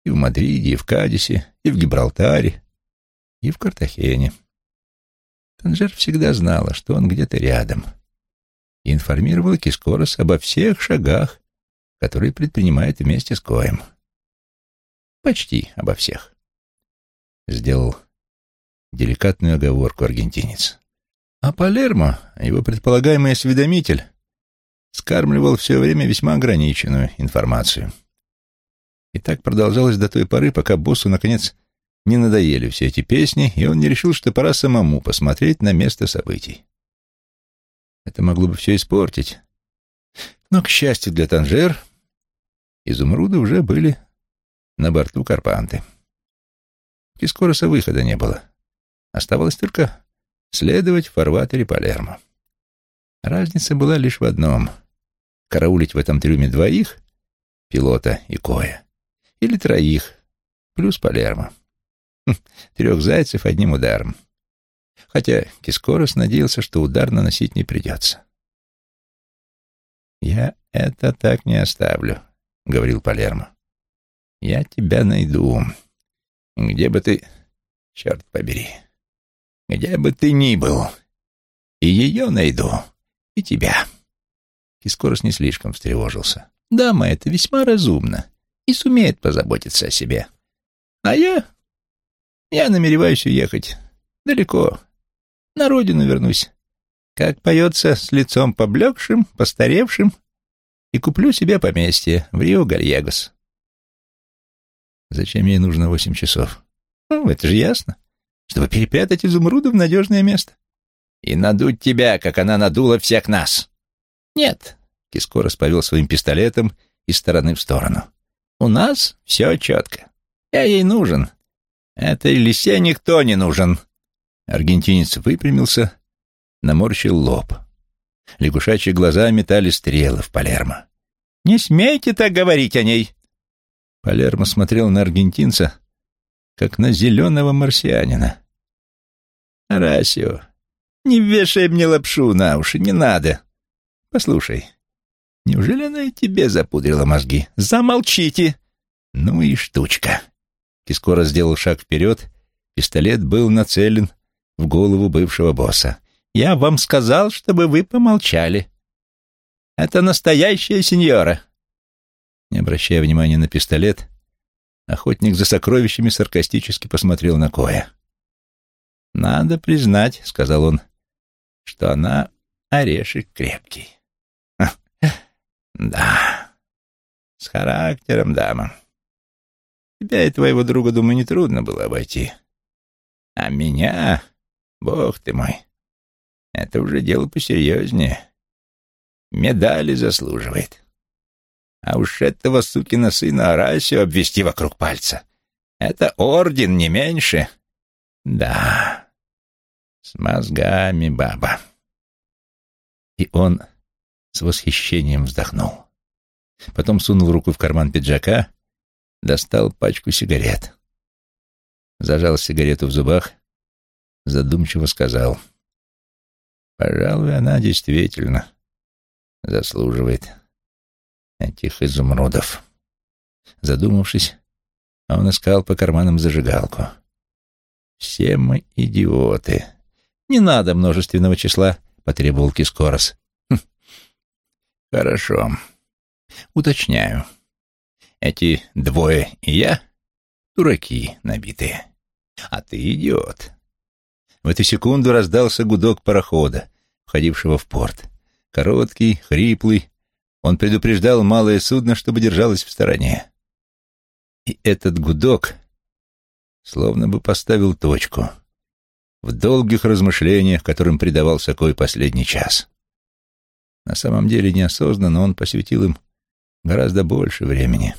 и в Мадриде, и в Кадисе, и в Гибралтаре, и в Картахене. Танжер всегда знала, что он где-то рядом, и информировала Кискорос обо всех шагах, которые предпринимает вместе с Коем. Почти обо всех. Сделал деликатную оговорку аргентинец. А Палермо, его предполагаемый осведомитель, скармливал все время весьма ограниченную информацию. И так продолжалось до той поры, пока боссу, наконец, не надоели все эти песни, и он не решил, что пора самому посмотреть на место событий. Это могло бы все испортить. Но, к счастью для Танжер, изумруды уже были на борту Карпанты. Из Кискороса выхода не было. Оставалось только следовать в фарватере Палермо. Разница была лишь в одном — караулить в этом трюме двоих, пилота и Коя, или троих, плюс Палермо. Хм, трех зайцев одним ударом. Хотя Кискорос надеялся, что удар наносить не придется. «Я это так не оставлю», — говорил Палермо. «Я тебя найду. Где бы ты... Черт побери. Где бы ты ни был. И ее найду, и тебя». Кискорос не слишком встревожился. «Дама это весьма разумно и сумеет позаботиться о себе. А я я намереваюсь уехать. Далеко. На родину вернусь. Как поется, с лицом поблекшим, постаревшим, и куплю себе поместье в Рио-Гальегос. Зачем ей нужно восемь часов? Ну, это же ясно. Чтобы перепрятать изумруды в надежное место. И надуть тебя, как она надула всех нас. Нет. Киско расповел своим пистолетом из стороны в сторону. У нас все четко. Я ей нужен. Этой лисе никто не нужен. Аргентинец выпрямился, наморщил лоб. Лягушачьи глаза метали стрелы в Палермо. «Не смейте так говорить о ней!» Палермо смотрел на аргентинца, как на зеленого марсианина. «Арасио, не вешай мне лапшу на уши, не надо. Послушай, неужели она и тебе запудрила мозги? Замолчите!» «Ну и штучка!» Кискора сделал шаг вперед, пистолет был нацелен в голову бывшего босса. «Я вам сказал, чтобы вы помолчали. Это настоящая сеньора!» Не обращая внимания на пистолет, охотник за сокровищами саркастически посмотрел на Коя. «Надо признать», — сказал он, — «что она орешек крепкий». «Да, с характером, дама». Тебя и твоего друга, думаю, нетрудно было обойти. А меня, бог ты мой, это уже дело посерьезнее. Медали заслуживает. А уж этого сукина сына Арасию обвести вокруг пальца. Это орден, не меньше. Да, с мозгами, баба. И он с восхищением вздохнул. Потом сунул руку в карман пиджака, достал пачку сигарет. Зажал сигарету в зубах, задумчиво сказал. «Пожалуй, она действительно заслуживает этих изумрудов». Задумавшись, он искал по карманам зажигалку. «Все мы идиоты. Не надо множественного числа», — потребовал Кискорос. Хм. «Хорошо. Уточняю. Эти двое и я — дураки набитые, а ты идиот». В эту секунду раздался гудок парохода, входившего в порт. Короткий, хриплый. Он предупреждал малое судно, чтобы держалось в стороне. И этот гудок словно бы поставил точку в долгих размышлениях, которым предавался Кой последний час. На самом деле неосознанно он посвятил им гораздо больше времени.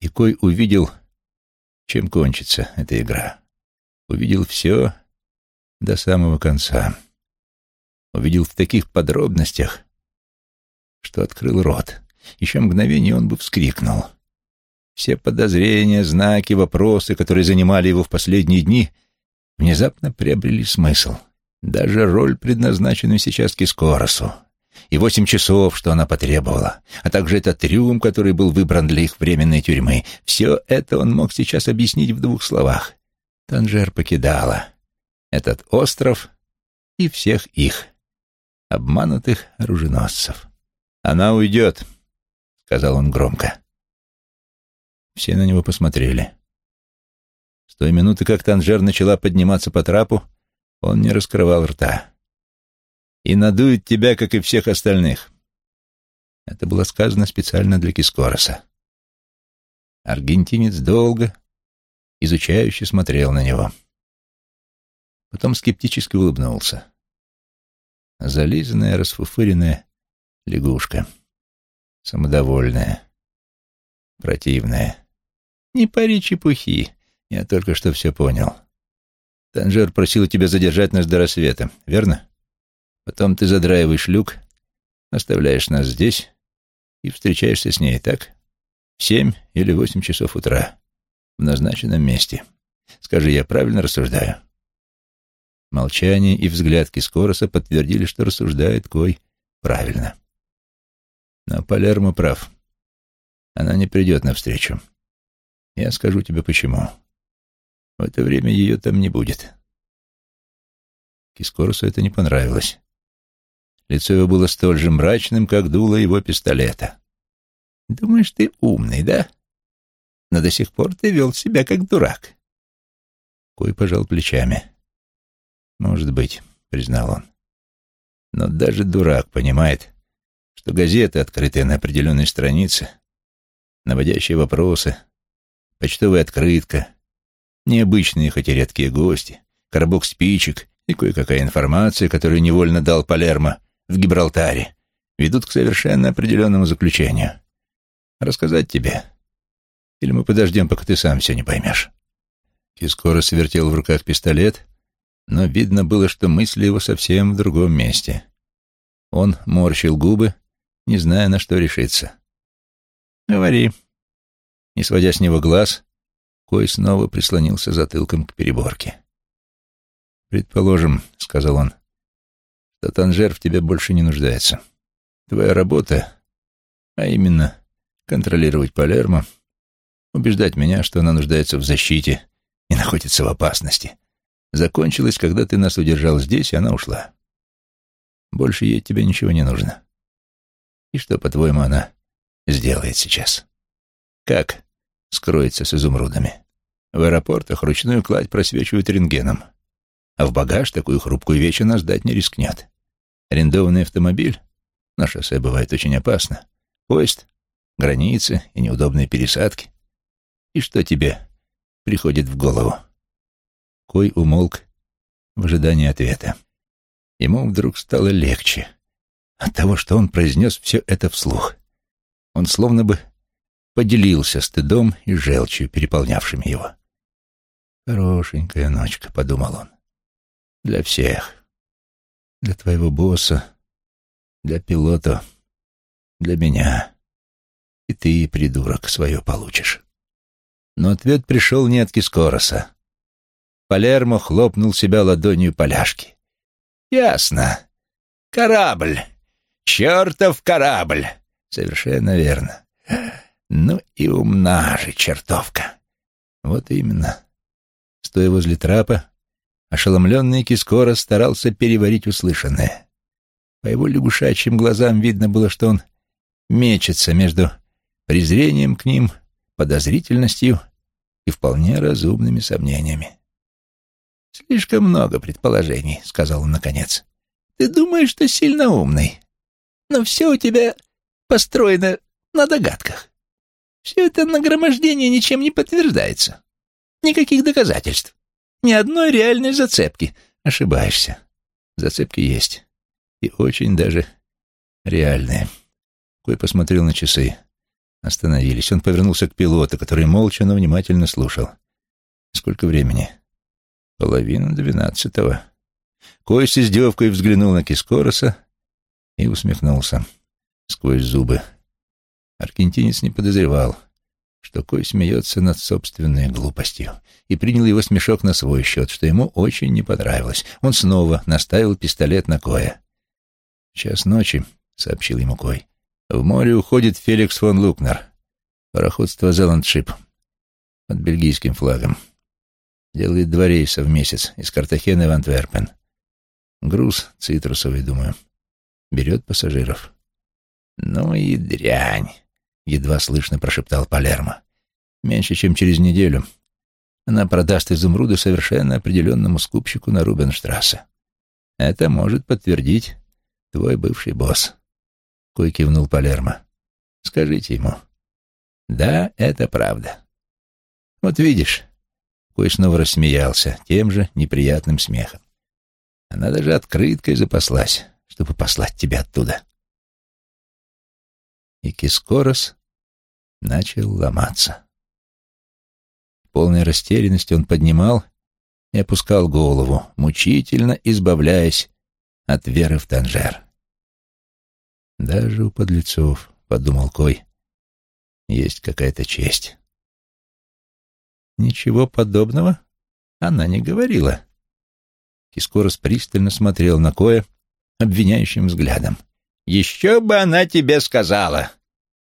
И Кой увидел, чем кончится эта игра. Увидел все до самого конца. Увидел в таких подробностях, что открыл рот. Еще мгновение он бы вскрикнул — все подозрения, знаки, вопросы, которые занимали его в последние дни, внезапно приобрели смысл. Даже роль, предназначенную сейчас Кискоросу, и восемь часов, что она потребовала, а также этот трюм, который был выбран для их временной тюрьмы, все это он мог сейчас объяснить в двух словах. Танжер покидала этот остров и всех их, обманутых оруженосцев. «Она уйдет», — сказал он громко. Все на него посмотрели. С той минуты, как Танжер начала подниматься по трапу, он не раскрывал рта. «И надует тебя, как и всех остальных». Это было сказано специально для Кискороса. Аргентинец долго, изучающе смотрел на него. Потом скептически улыбнулся. Зализанная, расфуфыренная лягушка. Самодовольная. Противная. Не пари чепухи. Я только что все понял. Танжер просил тебя задержать нас до рассвета, верно? Потом ты задраиваешь люк, оставляешь нас здесь и встречаешься с ней, так? В семь или восемь часов утра, в назначенном месте. Скажи, я правильно рассуждаю?» Молчание и взгляд Кискороса подтвердили, что рассуждает Кой правильно. Но Палермо прав. Она не придет навстречу. Я скажу тебе почему. В это время ее там не будет. Кискорусу это не понравилось. Лицо его было столь же мрачным, как дуло его пистолета. «Думаешь, ты умный, да? Но до сих пор ты вел себя как дурак». Кой пожал плечами. «Может быть», — признал он. «Но даже дурак понимает, что газеты, открытые на определенной странице, наводящие вопросы, почтовая открытка, необычные, хоть и редкие гости, коробок спичек и кое-какая информация, которую невольно дал Палермо в Гибралтаре, ведут к совершенно определенному заключению. Рассказать тебе? Или мы подождем, пока ты сам все не поймешь?» Кискоро свертел в руках пистолет, но видно было, что мысли его совсем в другом месте. Он морщил губы, не зная, на что решиться. «Говори», не сводя с него глаз, Кой снова прислонился затылком к переборке. «Предположим, — сказал он, — что Танжер в тебе больше не нуждается. Твоя работа, а именно контролировать Палермо, убеждать меня, что она нуждается в защите и находится в опасности, закончилась, когда ты нас удержал здесь, и она ушла. Больше ей от тебя ничего не нужно. И что, по-твоему, она сделает сейчас?» Как скроется с изумрудами? В аэропортах ручную кладь просвечивают рентгеном, а в багаж такую хрупкую вещь она сдать не рискнет. Арендованный автомобиль? На шоссе бывает очень опасно. Поезд, границы и неудобные пересадки. И что тебе приходит в голову? Кой умолк в ожидании ответа. Ему вдруг стало легче от того, что он произнес все это вслух. Он словно бы поделился стыдом и желчью, переполнявшими его. «Хорошенькая ночка», — подумал он. «Для всех. Для твоего босса, Для пилота, для меня. И ты, придурок, свое получишь. Но ответ пришел не от Кискороса. Палермо хлопнул себя ладонью поляшки. «Ясно. Корабль. Чертов корабль!» «Совершенно верно. Ну и умна же чертовка!» «Вот именно». Стоя возле трапа, ошеломленный Кискора старался переварить услышанное. По его лягушачьим глазам видно было, что он мечется между презрением к ним, подозрительностью и вполне разумными сомнениями. «Слишком много предположений», — сказал он наконец. «Ты думаешь, что сильно умный, но все у тебя построено на догадках. Все это нагромождение ничем не подтверждается. Никаких доказательств. Ни одной реальной зацепки. Ошибаешься. Зацепки есть. И очень даже реальные. Кой посмотрел на часы. Остановились. Он повернулся к пилоту, который молча, но внимательно слушал. Сколько времени? Половина двенадцатого. Кой с издевкой взглянул на Кискороса и усмехнулся сквозь зубы. Аргентинец не подозревал, что Кой смеется над собственной глупостью, и принял его смешок на свой счет, что ему очень не понравилось. Он снова наставил пистолет на Коя. «Час ночи», — сообщил ему Кой. «В море уходит Феликс фон Лукнер, пароходство «Зеландшип» под бельгийским флагом. Делает два рейса в месяц из Картахены в Антверпен. Груз цитрусовый, думаю. Берет пассажиров. «Ну и дрянь», — едва слышно прошептал Палермо. «Меньше, чем через неделю она продаст изумруды совершенно определенному скупщику на Рубенштрассе. Это может подтвердить твой бывший босс». Кой кивнул Палермо. «Скажите ему». «Да, это правда». «Вот видишь», — Кой снова рассмеялся тем же неприятным смехом. «Она даже открыткой запаслась, чтобы послать тебя оттуда» и Кискорос начал ломаться. В полной растерянности он поднимал и опускал голову, мучительно избавляясь от веры в Танжер. «Даже у подлецов», — подумал Кой, — «есть какая-то честь». «Ничего подобного она не говорила». Кискорос пристально смотрел на Коя обвиняющим взглядом. «Еще бы она тебе сказала!»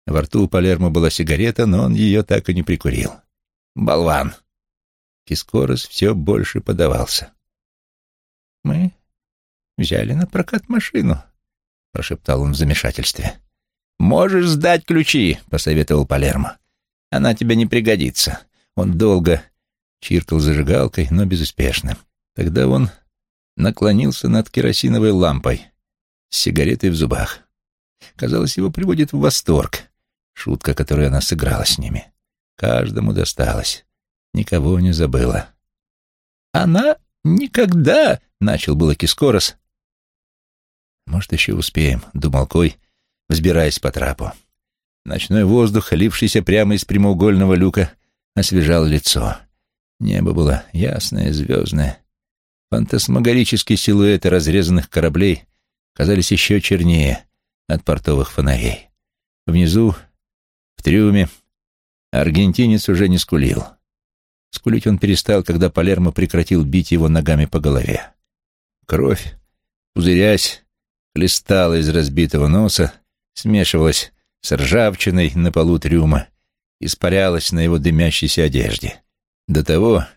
Во рту у Палермо была сигарета, но он ее так и не прикурил. «Болван!» Кискорос все больше подавался. «Мы взяли на прокат машину», — прошептал он в замешательстве. «Можешь сдать ключи», — посоветовал Палермо. «Она тебе не пригодится». Он долго чиркал зажигалкой, но безуспешно. Тогда он наклонился над керосиновой лампой, с сигаретой в зубах. Казалось, его приводит в восторг шутка, которую она сыграла с ними. Каждому досталось, никого не забыла. «Она никогда!» — начал было Кискорос. «Может, еще успеем», — думал Кой, взбираясь по трапу. Ночной воздух, лившийся прямо из прямоугольного люка, освежал лицо. Небо было ясное, звездное. Фантасмагорические силуэты разрезанных кораблей казались еще чернее от портовых фонарей. Внизу, в трюме, аргентинец уже не скулил. Скулить он перестал, когда Палермо прекратил бить его ногами по голове. Кровь, пузырясь, хлестала из разбитого носа, смешивалась с ржавчиной на полу трюма, испарялась на его дымящейся одежде. До того,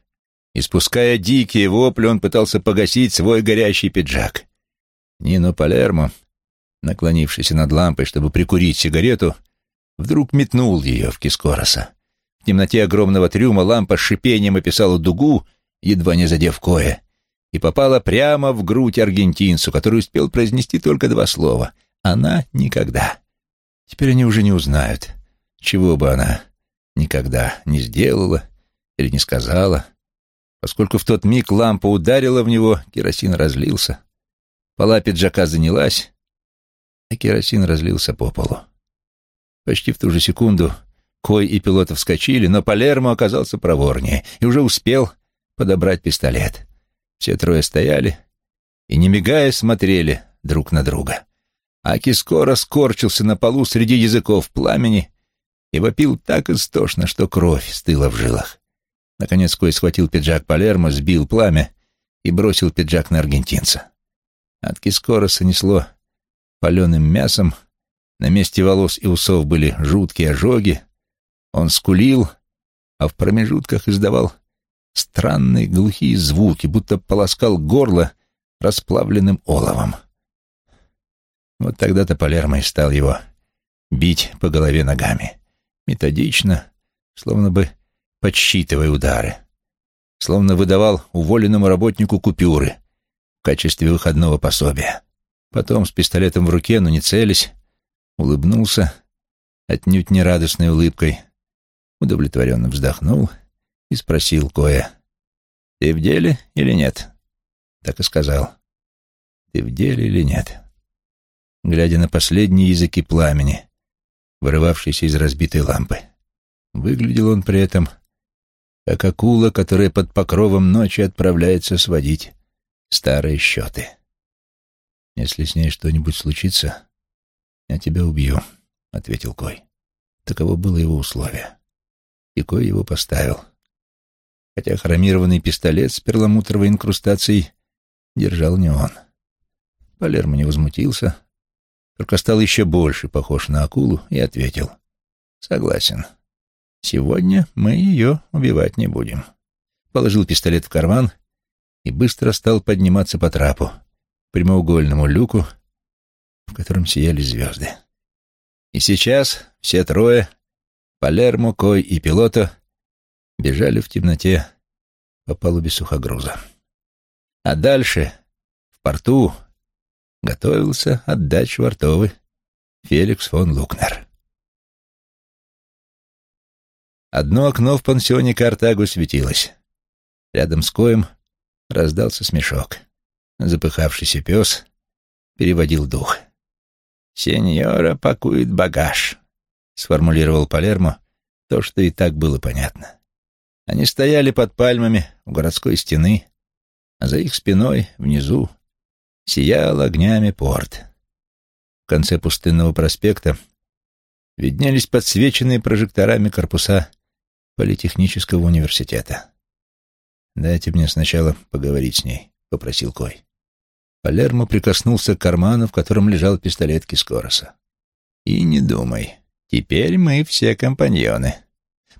испуская дикие вопли, он пытался погасить свой горящий пиджак. Нино Палермо, наклонившийся над лампой, чтобы прикурить сигарету, вдруг метнул ее в Кискороса. В темноте огромного трюма лампа с шипением описала дугу, едва не задев кое, и попала прямо в грудь аргентинцу, который успел произнести только два слова. Она никогда. Теперь они уже не узнают, чего бы она никогда не сделала или не сказала. Поскольку в тот миг лампа ударила в него, керосин разлился. Пола пиджака занялась, а керосин разлился по полу. Почти в ту же секунду Кой и пилот вскочили, но Палермо оказался проворнее и уже успел подобрать пистолет. Все трое стояли и, не мигая, смотрели друг на друга. Аки скоро скорчился на полу среди языков пламени и вопил так истошно, что кровь стыла в жилах. Наконец Кой схватил пиджак Палермо, сбил пламя и бросил пиджак на аргентинца. От Кискороса несло паленым мясом, на месте волос и усов были жуткие ожоги, он скулил, а в промежутках издавал странные глухие звуки, будто полоскал горло расплавленным оловом. Вот тогда-то Палермо и стал его бить по голове ногами, методично, словно бы подсчитывая удары, словно выдавал уволенному работнику купюры в качестве выходного пособия. Потом с пистолетом в руке, но не целясь, улыбнулся, отнюдь не радостной улыбкой, удовлетворенно вздохнул и спросил Коя, «Ты в деле или нет?» Так и сказал, «Ты в деле или нет?» Глядя на последние языки пламени, вырывавшиеся из разбитой лампы. Выглядел он при этом как акула, которая под покровом ночи отправляется сводить старые счеты. «Если с ней что-нибудь случится, я тебя убью», — ответил Кой. Таково было его условие. И Кой его поставил. Хотя хромированный пистолет с перламутровой инкрустацией держал не он. Палермо не возмутился, только стал еще больше похож на акулу и ответил. «Согласен. Сегодня мы ее убивать не будем». Положил пистолет в карман и быстро стал подниматься по трапу, прямоугольному люку, в котором сияли звезды. И сейчас все трое, Палермо, Кой и пилота, бежали в темноте по палубе сухогруза. А дальше, в порту, готовился отдать швартовы Феликс фон Лукнер. Одно окно в пансионе Картагу светилось. Рядом с коем раздался смешок. Запыхавшийся пес переводил дух. «Сеньора пакует багаж», — сформулировал Палермо то, что и так было понятно. Они стояли под пальмами у городской стены, а за их спиной, внизу, сиял огнями порт. В конце пустынного проспекта виднелись подсвеченные прожекторами корпуса Политехнического университета. «Дайте мне сначала поговорить с ней», — попросил Кой. Палермо прикоснулся к карману, в котором лежал пистолет Кискороса. «И не думай. Теперь мы все компаньоны».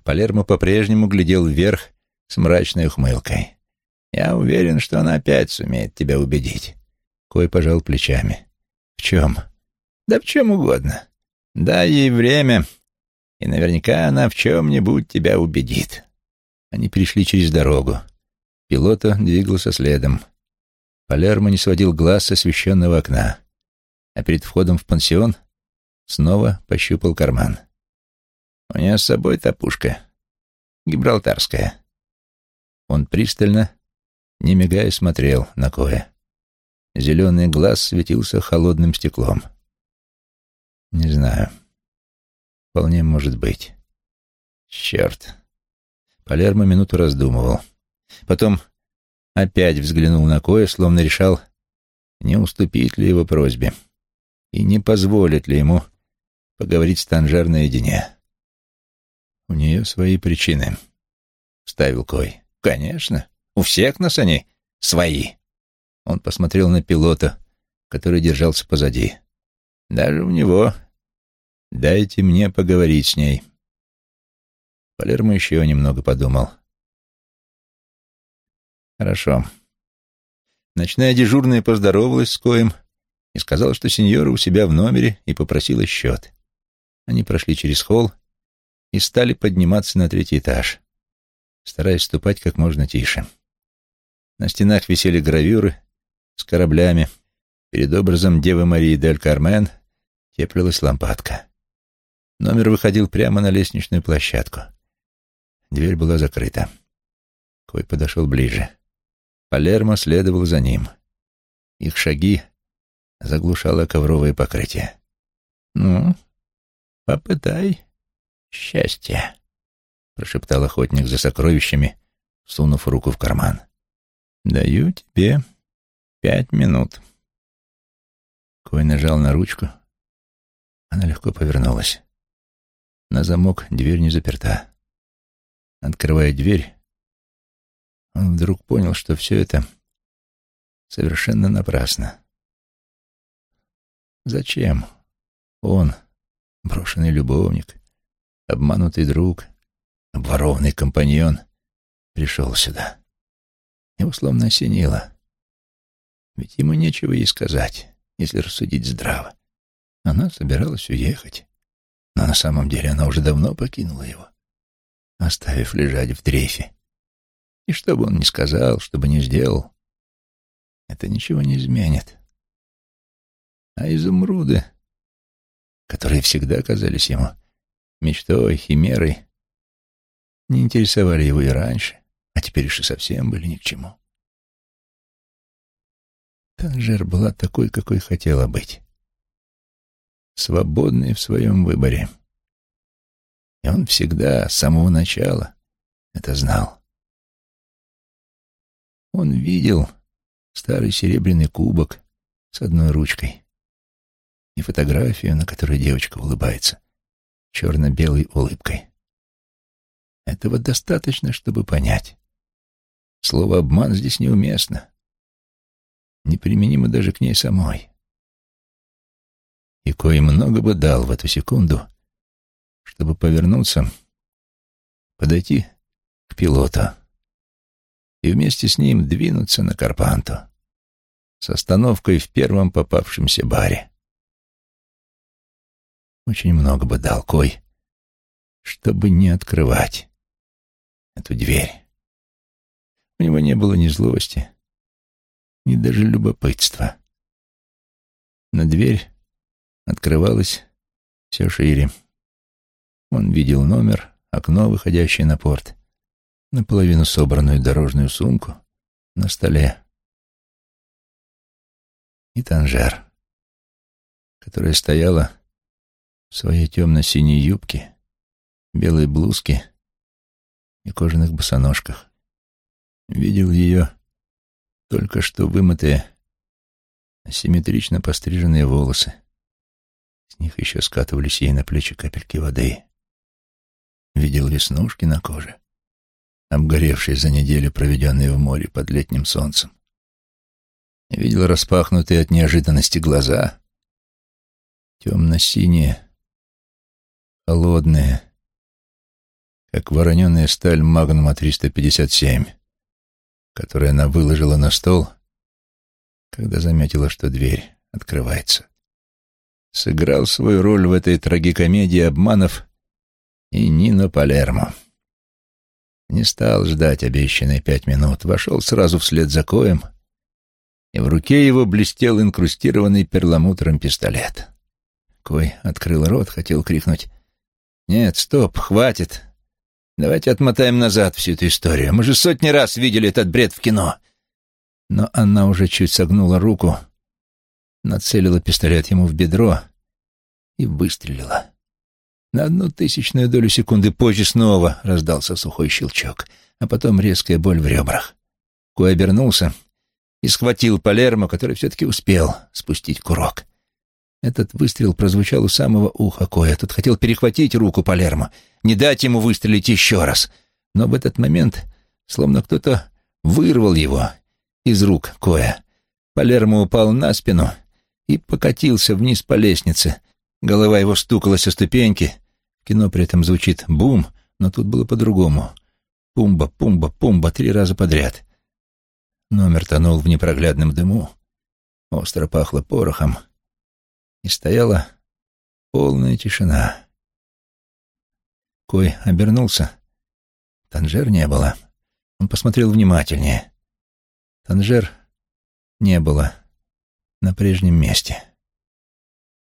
Палермо по-прежнему глядел вверх с мрачной ухмылкой. «Я уверен, что она опять сумеет тебя убедить. Кой пожал плечами. «В чем?» «Да в чем угодно. Дай ей время, и наверняка она в чем-нибудь тебя убедит». Они перешли через дорогу. Пилота двигался следом. Палермо не сводил глаз с освещенного окна, а перед входом в пансион снова пощупал карман. «У нее с собой та пушка. Гибралтарская». Он пристально, не мигая, смотрел на Коя. Зеленый глаз светился холодным стеклом. Не знаю. Вполне может быть. Черт. Палермо минуту раздумывал. Потом опять взглянул на Коя, словно решал, не уступит ли его просьбе и не позволит ли ему поговорить с Танжер наедине. «У нее свои причины», — вставил Кой. «Конечно. У всех нас они свои». Он посмотрел на пилота, который держался позади. «Даже у него. Дайте мне поговорить с ней». Палермо еще немного подумал. «Хорошо». Ночная дежурная поздоровалась с Коем и сказала, что сеньора у себя в номере и попросила счет. Они прошли через холл и стали подниматься на третий этаж, стараясь ступать как можно тише. На стенах висели гравюры с кораблями. Перед образом Девы Марии Дель Кармен теплилась лампадка. Номер выходил прямо на лестничную площадку. Дверь была закрыта. Кой подошел ближе. Палермо следовал за ним. Их шаги заглушало ковровое покрытие. «Ну, попытай счастье», — прошептал охотник за сокровищами, сунув руку в карман. «Даю тебе Пять минут. Кой нажал на ручку. Она легко повернулась. На замок дверь не заперта. Открывая дверь, он вдруг понял, что все это совершенно напрасно. Зачем? Он, брошенный любовник, обманутый друг, обворованный компаньон, пришел сюда. Его словно осенило. Ведь ему нечего ей сказать, если рассудить здраво. Она собиралась уехать, но на самом деле она уже давно покинула его, оставив лежать в дрейфе. И что бы он ни сказал, что бы ни сделал, это ничего не изменит. А изумруды, которые всегда казались ему мечтой, химерой, не интересовали его и раньше, а теперь уж и совсем были ни к чему. Танжер была такой, какой хотела быть. Свободной в своем выборе. И он всегда, с самого начала, это знал. Он видел старый серебряный кубок с одной ручкой и фотографию, на которой девочка улыбается черно-белой улыбкой. Этого достаточно, чтобы понять. Слово «обман» здесь неуместно. Неприменимо даже к ней самой. И кое много бы дал в эту секунду, чтобы повернуться, подойти к пилоту и вместе с ним двинуться на Карпанту с остановкой в первом попавшемся баре. Очень много бы дал Кой, чтобы не открывать эту дверь. У него не было ни злости, ни даже любопытства. Но дверь открывалась все шире. Он видел номер, окно, выходящее на порт, наполовину собранную дорожную сумку на столе и Танжер, которая стояла в своей темно-синей юбке, белой блузке и кожаных босоножках. Видел ее только что вымытые, асимметрично постриженные волосы. С них еще скатывались ей на плечи капельки воды. Видел веснушки на коже, обгоревшие за неделю, проведенные в море под летним солнцем. Видел распахнутые от неожиданности глаза, темно-синие, холодные, как вороненая сталь Магнума 357, которую она выложила на стол, когда заметила, что дверь открывается. Сыграл свою роль в этой трагикомедии обманов и Нино Палермо. Не стал ждать обещанные пять минут, вошел сразу вслед за Коем — и в руке его блестел инкрустированный перламутром пистолет. Кой открыл рот, хотел крикнуть. «Нет, стоп, хватит. Давайте отмотаем назад всю эту историю. Мы же сотни раз видели этот бред в кино». Но она уже чуть согнула руку, нацелила пистолет ему в бедро и выстрелила. На одну тысячную долю секунды позже снова раздался сухой щелчок, а потом резкая боль в ребрах. Кой обернулся — и схватил Палермо, который все-таки успел спустить курок. Этот выстрел прозвучал у самого уха Коя. Тот хотел перехватить руку Палермо, не дать ему выстрелить еще раз. Но в этот момент, словно кто-то вырвал его из рук Коя. Палермо упал на спину и покатился вниз по лестнице. Голова его стукалась о ступеньки. Кино при этом звучит «бум», но тут было по-другому. «Пумба, пумба, пумба» три раза подряд. Номер тонул в непроглядном дыму, остро пахло порохом, и стояла полная тишина. Кой обернулся. Танжер не было. Он посмотрел внимательнее. Танжер не было на прежнем месте.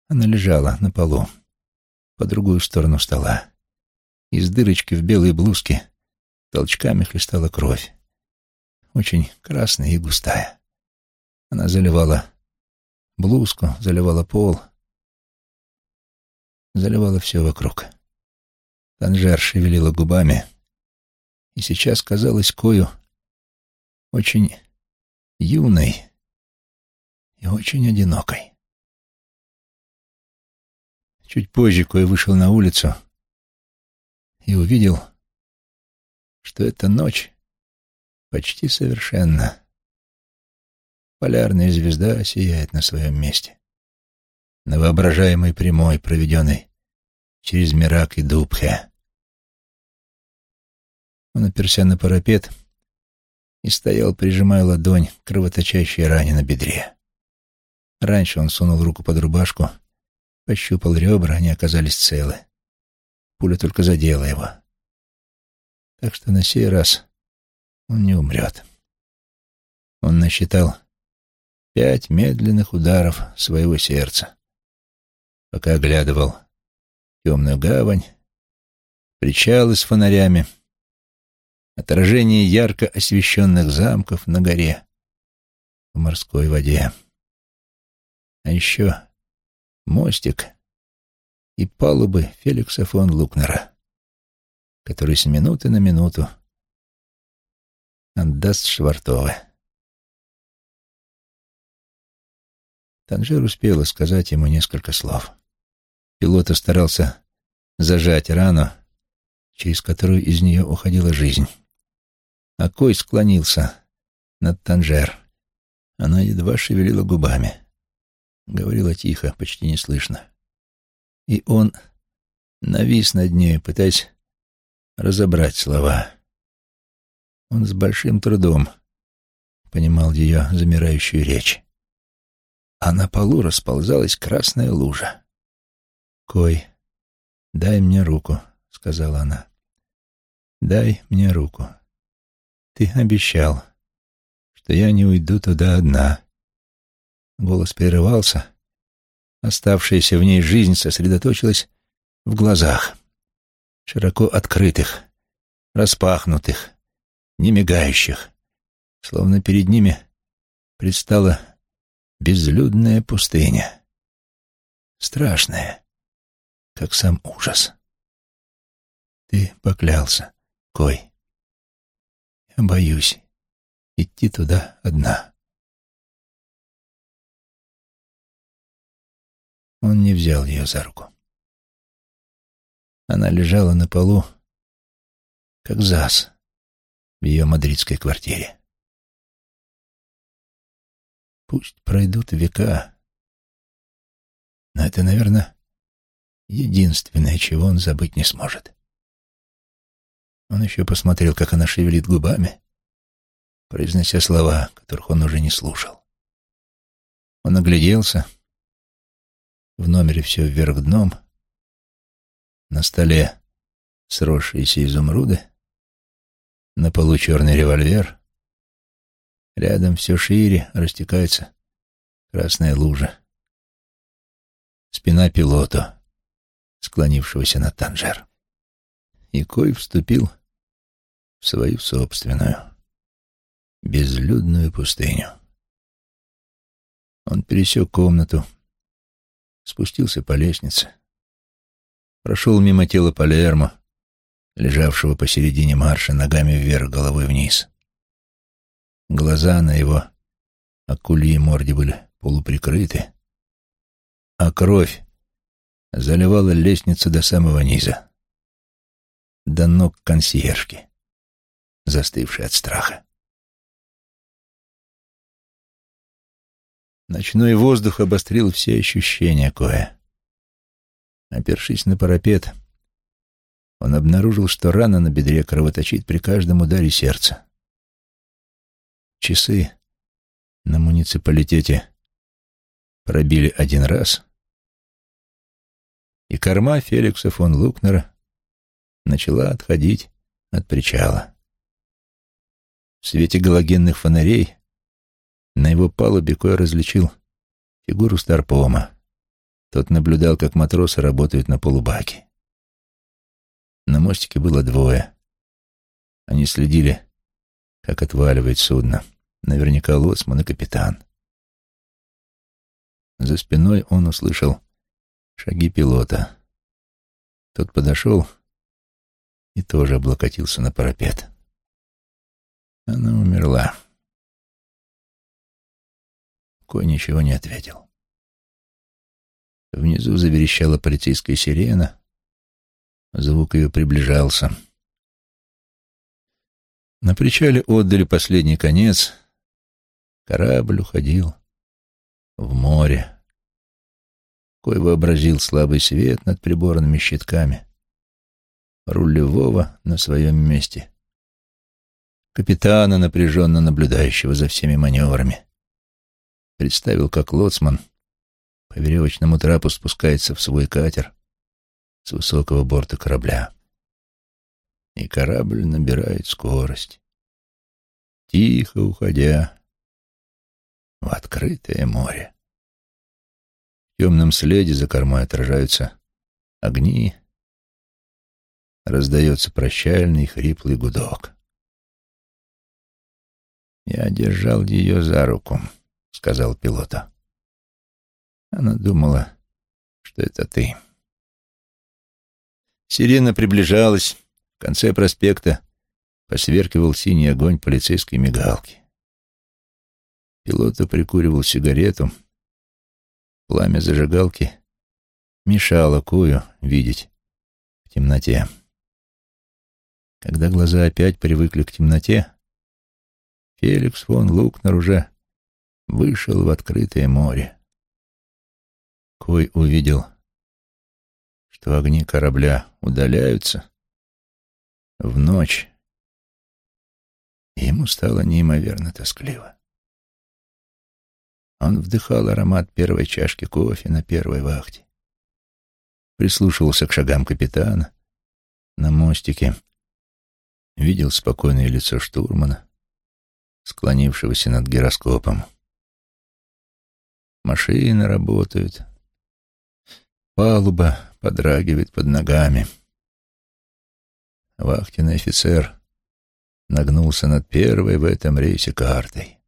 Она лежала на полу, по другую сторону стола. Из дырочки в белой блузке толчками хлестала кровь очень красная и густая. Она заливала блузку, заливала пол, заливала все вокруг. Танжер шевелила губами, и сейчас казалась Кою очень юной и очень одинокой. Чуть позже Кой вышел на улицу и увидел, что эта ночь почти совершенна. Полярная звезда сияет на своем месте. На воображаемой прямой, проведенной через Мирак и Дубхе. Он оперся на парапет и стоял, прижимая ладонь к кровоточащей ране на бедре. Раньше он сунул руку под рубашку, пощупал ребра, они оказались целы. Пуля только задела его. Так что на сей раз он не умрет. Он насчитал пять медленных ударов своего сердца, пока оглядывал темную гавань, причалы с фонарями, отражение ярко освещенных замков на горе в морской воде. А еще мостик и палубы Феликса фон Лукнера, который с минуты на минуту отдаст Швартове. Танжер успела сказать ему несколько слов. Пилот старался зажать рану, через которую из нее уходила жизнь. А Кой склонился над Танжер. Она едва шевелила губами. Говорила тихо, почти неслышно. И он навис над ней, пытаясь разобрать слова. Он с большим трудом понимал ее замирающую речь. А на полу расползалась красная лужа. «Кой, дай мне руку», — сказала она. «Дай мне руку. Ты обещал, что я не уйду туда одна». Голос прерывался. Оставшаяся в ней жизнь сосредоточилась в глазах, широко открытых, распахнутых, не мигающих, словно перед ними предстала безлюдная пустыня. Страшная, как сам ужас. Ты поклялся, Кой. Я боюсь идти туда одна. Он не взял ее за руку. Она лежала на полу, как зас в ее мадридской квартире. Пусть пройдут века, но это, наверное, единственное, чего он забыть не сможет. Он еще посмотрел, как она шевелит губами, произнося слова, которых он уже не слушал. Он огляделся. В номере все вверх дном. На столе сросшиеся изумруды. На полу черный револьвер. Рядом все шире растекается красная лужа. Спина пилота, склонившегося на танжер. И Кой вступил в свою собственную, безлюдную пустыню. Он пересек комнату, спустился по лестнице, прошел мимо тела Палермо, лежавшего посередине марша ногами вверх, головой вниз. Глаза на его акульи морде были полуприкрыты, а кровь заливала лестницу до самого низа, до ног консьержки, застывшей от страха. Ночной воздух обострил все ощущения Коя. Опершись на парапет, он обнаружил, что рана на бедре кровоточит при каждом ударе сердца. Часы на муниципалитете пробили один раз, и корма Феликса фон Лукнера начала отходить от причала. В свете галогенных фонарей на его палубе Кой различил фигуру Старпома. Тот наблюдал, как матросы работают на полубаке. На мостике было двое. Они следили, как отваливает судно. Наверняка лоцман и капитан. За спиной он услышал шаги пилота. Тот подошел и тоже облокотился на парапет. Она умерла. Кой ничего не ответил. Внизу заверещала полицейская сирена. Звук ее приближался. На причале отдали последний конец. Корабль уходил в море. Кой вообразил слабый свет над приборными щитками. Рулевого на своем месте. Капитана, напряженно наблюдающего за всеми маневрами. Представил, как лоцман по веревочному трапу спускается в свой катер с высокого борта корабля. И корабль набирает скорость, тихо уходя в открытое море. В темном следе за кормой отражаются огни, раздается прощальный хриплый гудок. «Я держал ее за руку», — сказал пилота. Она думала, что это ты. Сирена приближалась. В конце проспекта посверкивал синий огонь полицейской мигалки. Пилота прикуривал сигарету. Пламя зажигалки мешало Кую видеть в темноте. Когда глаза опять привыкли к темноте, Феликс фон Лукнер уже вышел в открытое море. Кой увидел, что огни корабля удаляются в ночь, и ему стало неимоверно тоскливо. Он вдыхал аромат первой чашки кофе на первой вахте, прислушивался к шагам капитана на мостике, видел спокойное лицо штурмана, склонившегося над гироскопом. Машины работают, Палуба подрагивает под ногами. Вахтенный офицер нагнулся над первой в этом рейсе картой,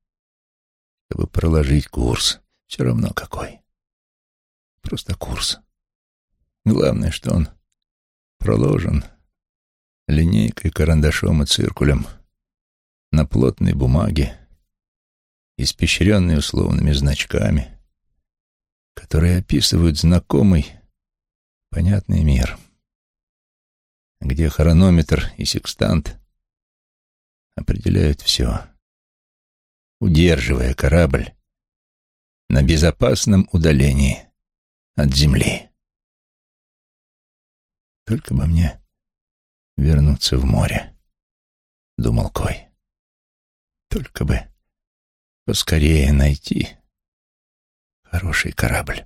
чтобы проложить курс, все равно какой. Просто курс. Главное, что он проложен линейкой, карандашом и циркулем на плотной бумаге, испещренной условными значками, которые описывают знакомый Понятный мир, где хронометр и секстант определяют все, удерживая корабль на безопасном удалении от земли. Только бы мне вернуться в море, думал Кой. Только бы поскорее найти хороший корабль.